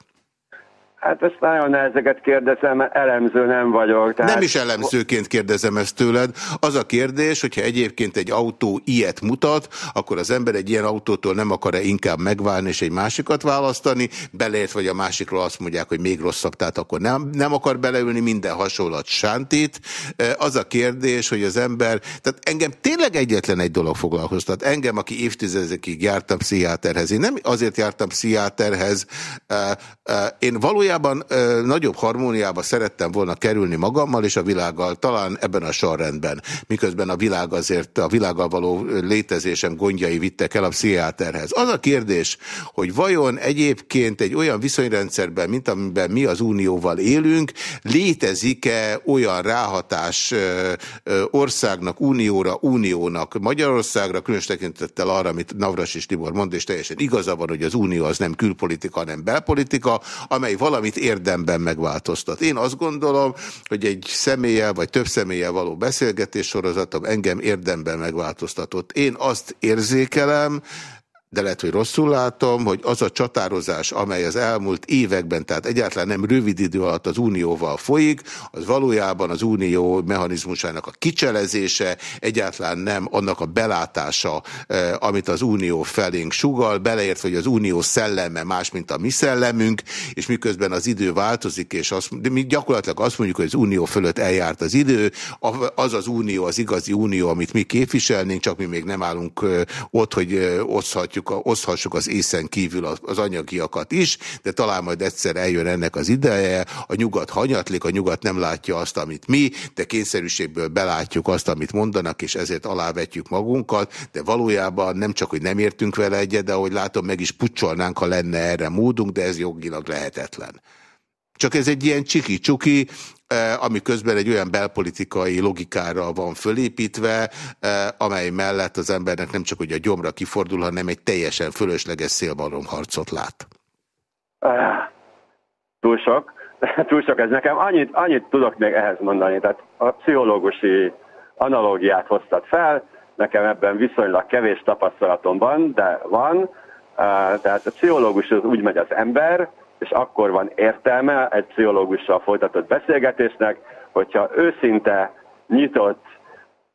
Speaker 6: Hát ezt nagyon ezeket kérdezem, elemző nem vagyok.
Speaker 1: Tehát... Nem is elemzőként kérdezem ezt tőled. Az a kérdés, hogyha egyébként egy autó ilyet mutat, akkor az ember egy ilyen autótól nem akar-e inkább megválni és egy másikat választani, beleért vagy a másikról azt mondják, hogy még rosszabb, tehát akkor nem, nem akar beleülni minden hasonlat sántít. Az a kérdés, hogy az ember, tehát engem tényleg egyetlen egy dolog foglalkoztat. Engem, aki évtizedekig jártam pszichiáterhez. Én nem azért jártam pszichiáterhez, én valójában valójában ö, nagyobb harmóniába szerettem volna kerülni magammal és a világgal, talán ebben a sorrendben, miközben a világ azért a világgal való létezésem gondjai vittek el a pszichiáterhez. Az a kérdés, hogy vajon egyébként egy olyan viszonyrendszerben, mint amiben mi az unióval élünk, létezik-e olyan ráhatás ö, ö, országnak, unióra, uniónak, Magyarországra, különös tekintettel arra, amit Navras és Tibor mond, és teljesen igaza van, hogy az unió az nem külpolitika, hanem belpolitika, amely valami valamit érdemben megváltoztat. Én azt gondolom, hogy egy személlyel vagy több személlyel való beszélgetés sorozatom engem érdemben megváltoztatott. Én azt érzékelem, de lehet, hogy rosszul látom, hogy az a csatározás, amely az elmúlt években, tehát egyáltalán nem rövid idő alatt az Unióval folyik, az valójában az Unió mechanizmusának a kicselezése, egyáltalán nem annak a belátása, eh, amit az Unió felénk sugal, beleért, hogy az Unió szelleme más, mint a mi szellemünk, és miközben az idő változik, és azt, de mi gyakorlatilag azt mondjuk, hogy az Unió fölött eljárt az idő, az az Unió, az igazi Unió, amit mi képviselnénk, csak mi még nem állunk eh, ott, hogy eh, oszhatjuk oszthatjuk, oszthassuk az észen kívül az anyagiakat is, de talán majd egyszer eljön ennek az ideje, a nyugat hanyatlik, a nyugat nem látja azt, amit mi, de kényszerűségből belátjuk azt, amit mondanak, és ezért alávetjük magunkat, de valójában nem csak, hogy nem értünk vele egyet, de ahogy látom, meg is pucsolnánk, ha lenne erre módunk, de ez jogilag lehetetlen. Csak ez egy ilyen csiki-csuki, eh, ami közben egy olyan belpolitikai logikára van fölépítve, eh, amely mellett az embernek nem csak hogy a gyomra kifordul, hanem egy teljesen fölösleges szélmalomharcot lát.
Speaker 6: Uh, túl sok. [laughs] túl sok ez nekem. Annyit, annyit tudok még ehhez mondani. Tehát a pszichológusi analógiát hoztad fel, nekem ebben viszonylag kevés tapasztalatom van, de van. Tehát a pszichológus az úgy megy az ember, és akkor van értelme egy pszichológussal folytatott beszélgetésnek, hogyha őszinte, nyitott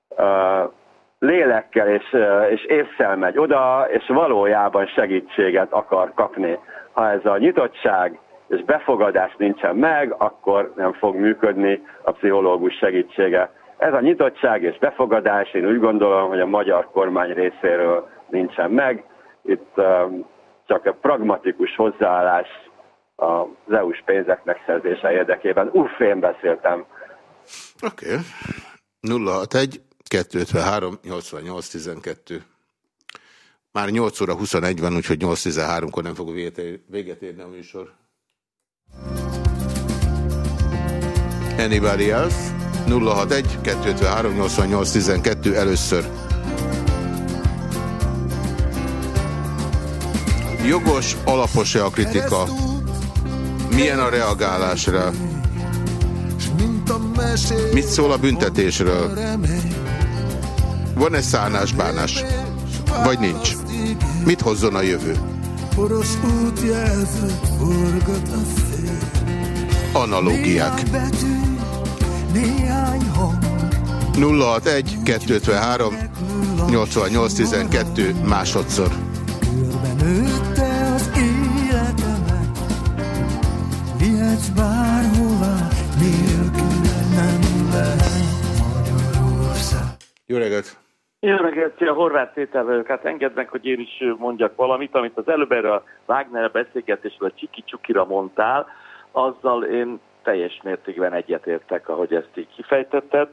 Speaker 6: uh, lélekkel és, uh, és észsel megy oda, és valójában segítséget akar kapni. Ha ez a nyitottság és befogadás nincsen meg, akkor nem fog működni a pszichológus segítsége. Ez a nyitottság és befogadás, én úgy gondolom, hogy a magyar kormány részéről nincsen meg. Itt um, csak a pragmatikus hozzáállás az EU-s pénzek megszerzése érdekében. Uff, én beszéltem.
Speaker 1: Oké. Okay. 061 253 88 12. Már 8 óra 21 van, úgyhogy 8.13-kor nem fog véget érni a műsor. Anybody else? 061 253 88 12 először. Jogos, alapos-e a kritika? Milyen a reagálás rá? Mit szól a büntetésről? Van-e szánás-bánás? Vagy nincs? Mit hozzon a jövő? Analógiák. 061 253 8812 másodszor. Vihetsz bárhová, nélkül nem lehet Magyarország. Jó reggelt!
Speaker 8: Jó reggelt, szia, Horváth Péter vagyok. Hát engedd meg, hogy én is mondjak valamit, amit az előbb erre a Wagner beszélgetésről a csiki-csukira mondtál, azzal én teljes mértékben egyetértek, ahogy ezt így kifejtetted,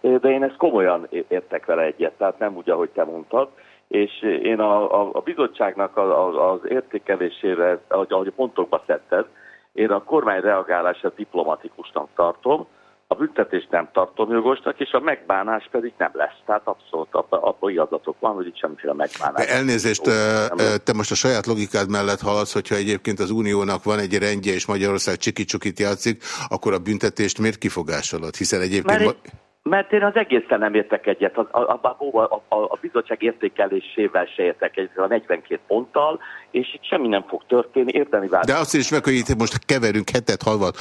Speaker 8: de én ezt komolyan értek vele egyet, tehát nem úgy, ahogy te mondtad és én a, a, a bizottságnak a, a, az értékelésére, ahogy, ahogy a pontokba szedted, én a kormány reagálását diplomatikusnak tartom, a büntetést nem tartom jogosnak, és a megbánás pedig nem lesz. Tehát abszolút abban igazatok van, hogy itt semmiféle megbánás.
Speaker 1: De elnézést, te most a saját logikád mellett haladsz, hogyha egyébként az Uniónak van egy rendje, és Magyarország csiki-csukit játszik, akkor a büntetést miért kifogásolod? Hiszen egyébként... Mert
Speaker 8: mert én az egészen nem értek egyet. A, a, a, a, a bizottság értékelésével se értek egyet, a 42 ponttal, és itt semmi nem fog történni, érdemi vált.
Speaker 1: De azt is meg, hogy itt most keverünk hetet halvat.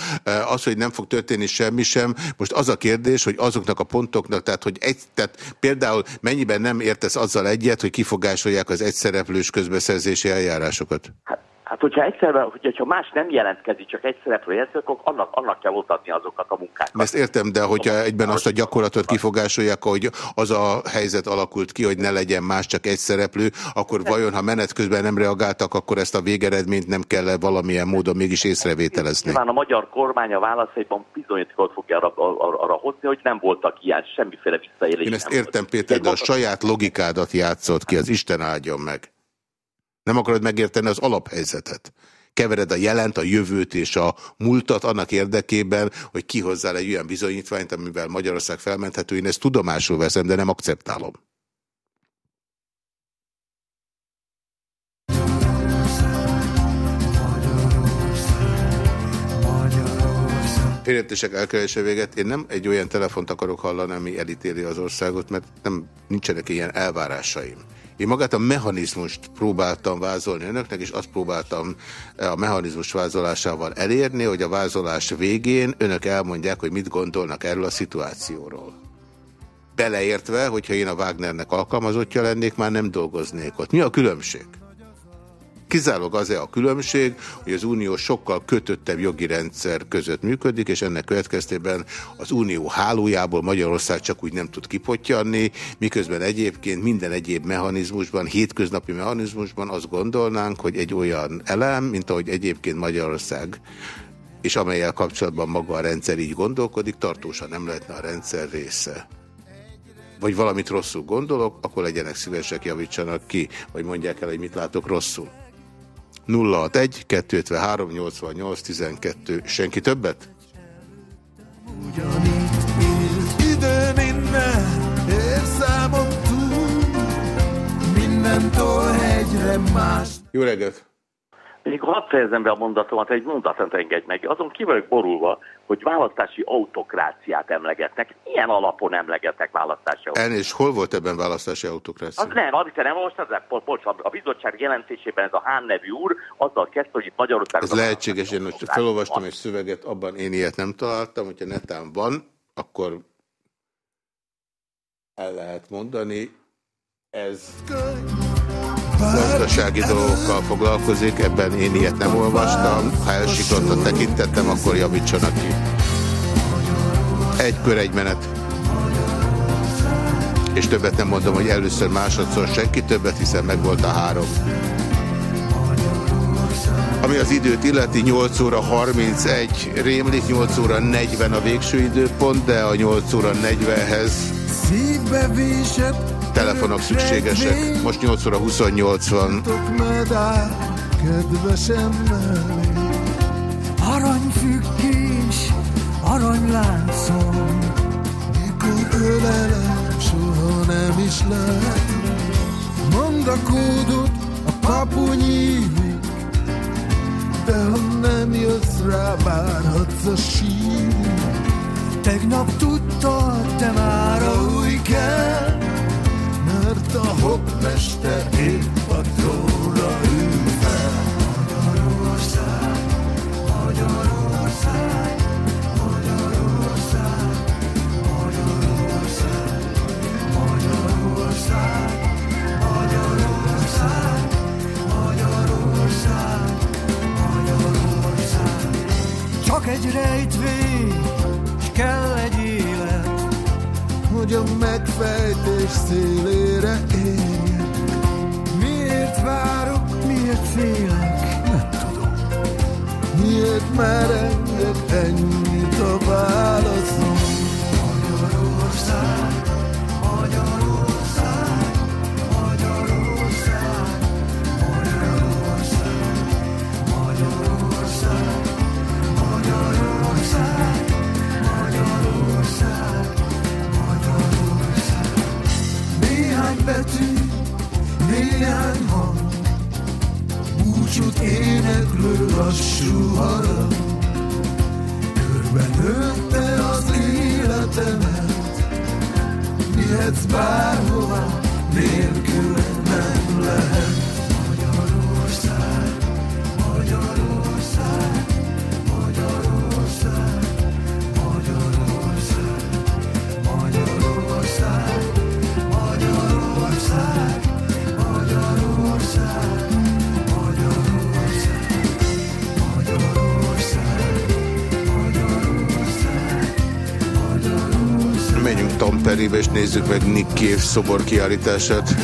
Speaker 1: Az, hogy nem fog történni semmi sem, most az a kérdés, hogy azoknak a pontoknak, tehát, hogy egy, tehát például mennyiben nem értesz azzal egyet, hogy kifogásolják az egyszereplős közbeszerzési eljárásokat?
Speaker 8: Hát Hát, hogyha egyszerűen, hogyha más nem jelentkezik, csak egy szereplő jelentkezik, akkor annak, annak kell odaadni azokat a munkákat.
Speaker 1: Ezt értem, de hogyha egyben azt a gyakorlatot kifogásolják, hogy az a helyzet alakult ki, hogy ne legyen más, csak egy szereplő, akkor vajon, ha menet közben nem reagáltak, akkor ezt a végeredményt nem kell -e valamilyen módon mégis észrevételezni?
Speaker 8: Nyilván a magyar kormány a válaszaiban bizonyítékot fogja arra, arra, arra hozni, hogy nem voltak ilyen semmiféle visszaélés.
Speaker 1: Én ezt értem, Péter, de a saját logikádat játszott ki, az Isten áldjon meg. Nem akarod megérteni az alaphelyzetet. Kevered a jelent, a jövőt és a múltat annak érdekében, hogy kihozzál egy olyan bizonyítványt, amivel Magyarország felmenthető. Én ezt tudomásul veszem, de nem akceptálom. Félretések elkerülése véget. Én nem egy olyan telefont akarok hallani, ami elítéli az országot, mert nem, nincsenek ilyen elvárásaim. Én magát a mechanizmust próbáltam vázolni önöknek, és azt próbáltam a mechanizmus vázolásával elérni, hogy a vázolás végén önök elmondják, hogy mit gondolnak erről a szituációról. Beleértve, hogyha én a Wagnernek alkalmazottja lennék, már nem dolgoznék ott. Mi a különbség? Kizárólag az-e a különbség, hogy az Unió sokkal kötöttebb jogi rendszer között működik, és ennek következtében az Unió hálójából Magyarország csak úgy nem tud kipottyanni, miközben egyébként minden egyéb mechanizmusban, hétköznapi mechanizmusban azt gondolnánk, hogy egy olyan elem, mint ahogy egyébként Magyarország és amelyel kapcsolatban maga a rendszer így gondolkodik, tartósan nem lehetne a rendszer része. Vagy valamit rosszul gondolok, akkor legyenek szívesek, javítsanak ki, vagy mondják el, hogy mit látok rosszul. 061 253 88 12. Senki többet?
Speaker 2: Élt idő minden, érszámot túl, mindentől hegyre más.
Speaker 1: Jó reggelt!
Speaker 8: Még hadd fejezem be a mondatomat, egy mondatot engedj meg. Azon ki vagyok borulva, hogy választási autokráciát emlegetnek. Milyen alapon emlegetnek választási autokráciát?
Speaker 1: Elnézést, hol volt ebben választási autokrácia?
Speaker 8: Az nem, amit nem olvastad, bocs, a bizottság jelentésében ez a Hán nevű úr azzal kezdte, hogy itt Magyarországon...
Speaker 1: Ez lehetséges, én most felolvastam egy szöveget, abban én ilyet nem találtam, hogyha netán van, akkor el lehet mondani. Ez gazdasági dolgokkal foglalkozik, ebben én ilyet nem olvastam. Ha elsiklott a tekintettem, akkor javítsanak ki. Egy kör, egy menet. És többet nem mondom, hogy először másodszor senki többet, hiszen megvolt a három. Ami az időt illeti, 8 óra 31 rémlik, 8 óra 40 a végső időpont, de a 8 óra 40-hez
Speaker 2: Szívbe vésett
Speaker 1: telefonok szükségesek. Most 8 óra 28 van.
Speaker 3: Aranyfüggés, aranyláncom,
Speaker 2: Mikor ölelem, soha nem is lehet. Mondd a kódot, a kapu nyílik, de ha nem jössz rá, várhatsz a sírig.
Speaker 3: tegnap tudtad, te már a
Speaker 2: Új kell, mert a hopmester épp ül fel. Magyarország, Magyarország,
Speaker 3: csak egy rejtvény, s kell egy
Speaker 2: hogy a megfejtés szélére érjek. Miért várok,
Speaker 3: miért félek,
Speaker 2: nem tudom. Miért már enged ennyit a válaszom? Betű, néhány hang, búcsút éneklő lassú harag. Körbe nőtte az életemet, vihetsz bárhova, nélküled nem lehet.
Speaker 1: És nézzük meg Nick Cave szobor kiállítását.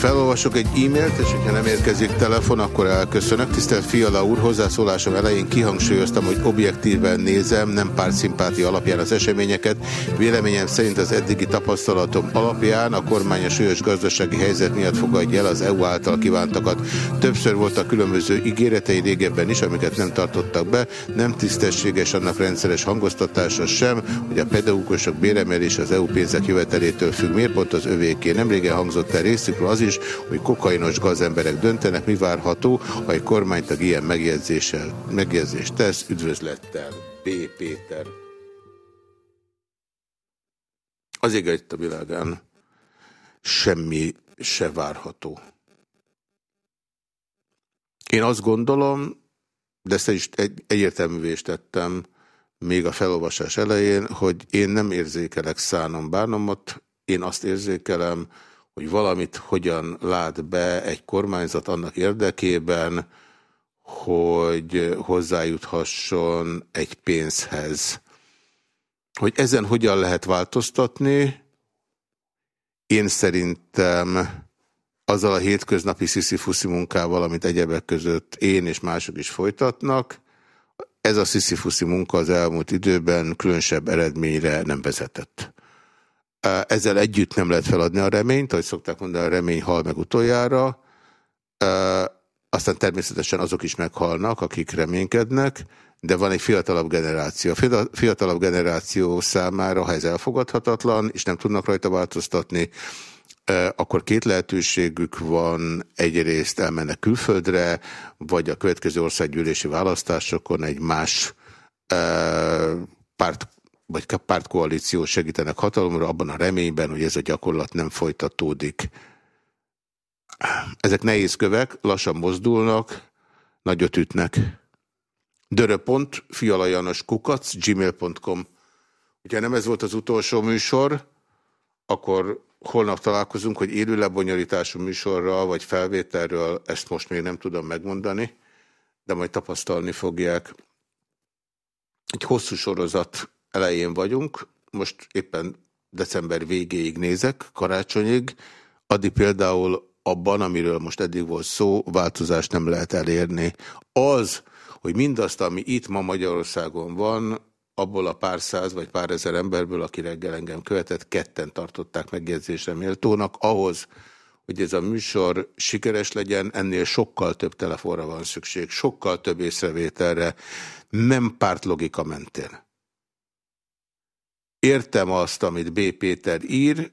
Speaker 1: Felolvasok egy e-mailt, és hogyha nem érkezik telefon, akkor elköszönök. Tisztelt Fiala úr, hozzászólásom elején kihangsúlyoztam, hogy objektíven nézem, nem pártszimpátia alapján az eseményeket. Véleményem szerint az eddigi tapasztalatom alapján a kormány a súlyos gazdasági helyzet miatt fogadja el az EU által kívántakat. Többször voltak különböző ígéretei régebben is, amiket nem tartottak be. Nem tisztességes annak rendszeres hangoztatása sem, hogy a pedagógusok béremelés az EU pénzek jövetelétől függ. Miért pont az övéké? Nemrégen hangzott el részükről az is, hogy kokainos gazemberek döntenek, mi várható, ha egy kormánytag ilyen megjegyzéssel, megjegyzést tesz, üdvözlettel. B. Péter. Az ég itt a világán semmi se várható. Én azt gondolom, de ezt is egy, egyértelművé is tettem még a felolvasás elején, hogy én nem érzékelek szánom bánomot, én azt érzékelem, hogy valamit hogyan lát be egy kormányzat annak érdekében, hogy hozzájuthasson egy pénzhez. Hogy ezen hogyan lehet változtatni, én szerintem azzal a hétköznapi sziszifuszi munkával, amit egyebek között én és mások is folytatnak, ez a sziszifuszi munka az elmúlt időben különösebb eredményre nem vezetett. Ezzel együtt nem lehet feladni a reményt, ahogy szokták mondani, a remény hal meg utoljára. Aztán természetesen azok is meghalnak, akik reménykednek, de van egy fiatalabb generáció. Fiatalabb generáció számára, ha ez elfogadhatatlan, és nem tudnak rajta változtatni, akkor két lehetőségük van, egyrészt elmennek külföldre, vagy a következő országgyűlési választásokon egy más párt vagy pártkoalíció segítenek hatalomra, abban a reményben, hogy ez a gyakorlat nem folytatódik. Ezek nehéz kövek, lassan mozdulnak, nagyot ütnek. Döröpont, fialajanos kukac, gmail.com. Ugye nem ez volt az utolsó műsor, akkor holnap találkozunk, hogy élő lebonyolítású műsorral vagy felvételről, ezt most még nem tudom megmondani, de majd tapasztalni fogják. Egy hosszú sorozat elején vagyunk, most éppen december végéig nézek, karácsonyig, addig például abban, amiről most eddig volt szó, változást nem lehet elérni. Az, hogy mindazt, ami itt ma Magyarországon van, abból a pár száz vagy pár ezer emberből, aki reggel engem követett, ketten tartották megjegyzésre méltónak, ahhoz, hogy ez a műsor sikeres legyen, ennél sokkal több telefonra van szükség, sokkal több észrevételre, nem pártlogika mentén. Értem azt, amit B. Péter ír,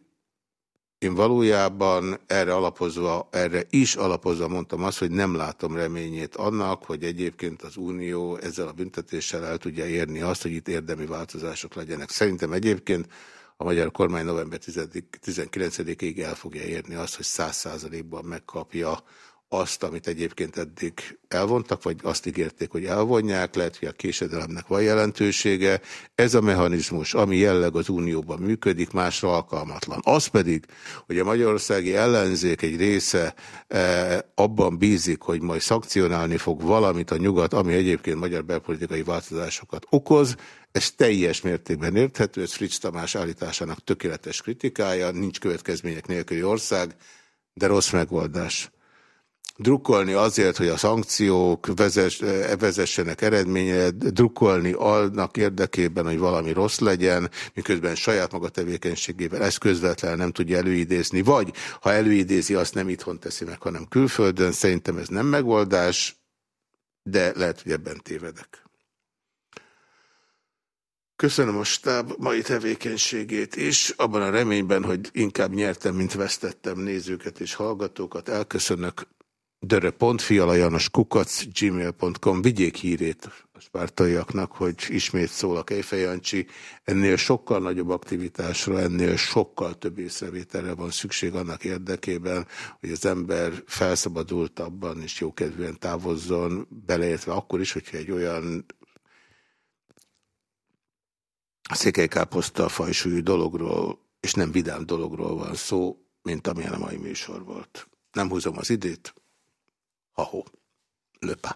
Speaker 1: én valójában erre alapozva, erre is alapozva mondtam azt, hogy nem látom reményét annak, hogy egyébként az Unió ezzel a büntetéssel el tudja érni azt, hogy itt érdemi változások legyenek. Szerintem egyébként a magyar kormány november 19-ig el fogja érni azt, hogy száz százalékban megkapja azt, amit egyébként eddig elvontak, vagy azt ígérték, hogy elvonják, lehet, hogy a késedelemnek van jelentősége. Ez a mechanizmus, ami jelleg az Unióban működik, másra alkalmatlan. Az pedig, hogy a magyarországi ellenzék egy része e, abban bízik, hogy majd szakcionálni fog valamit a nyugat, ami egyébként magyar belpolitikai változásokat okoz, ez teljes mértékben érthető, ez Fritz Tamás állításának tökéletes kritikája, nincs következmények nélküli ország, de rossz megoldás drukkolni azért, hogy a szankciók vezess, vezessenek eredménye, drukkolni annak érdekében, hogy valami rossz legyen, miközben saját maga tevékenységével ezt közvetlenül nem tudja előidézni, vagy ha előidézi, azt nem itthon teszi meg, hanem külföldön. Szerintem ez nem megoldás, de lehet, hogy ebben tévedek. Köszönöm a stáb mai tevékenységét is, abban a reményben, hogy inkább nyertem, mint vesztettem nézőket és hallgatókat. Elköszönök gmail.com Vigyék hírét a spártaiaknak, hogy ismét szól a Kejfejancsi. Ennél sokkal nagyobb aktivitásra, ennél sokkal több észrevételre van szükség annak érdekében, hogy az ember felszabadultabban és jókedvűen távozzon, beleértve akkor is, hogyha egy olyan székelykáposzta fajsúlyú dologról, és nem vidám dologról van szó, mint amilyen a mai műsor volt. Nem húzom az időt, à haut le pas.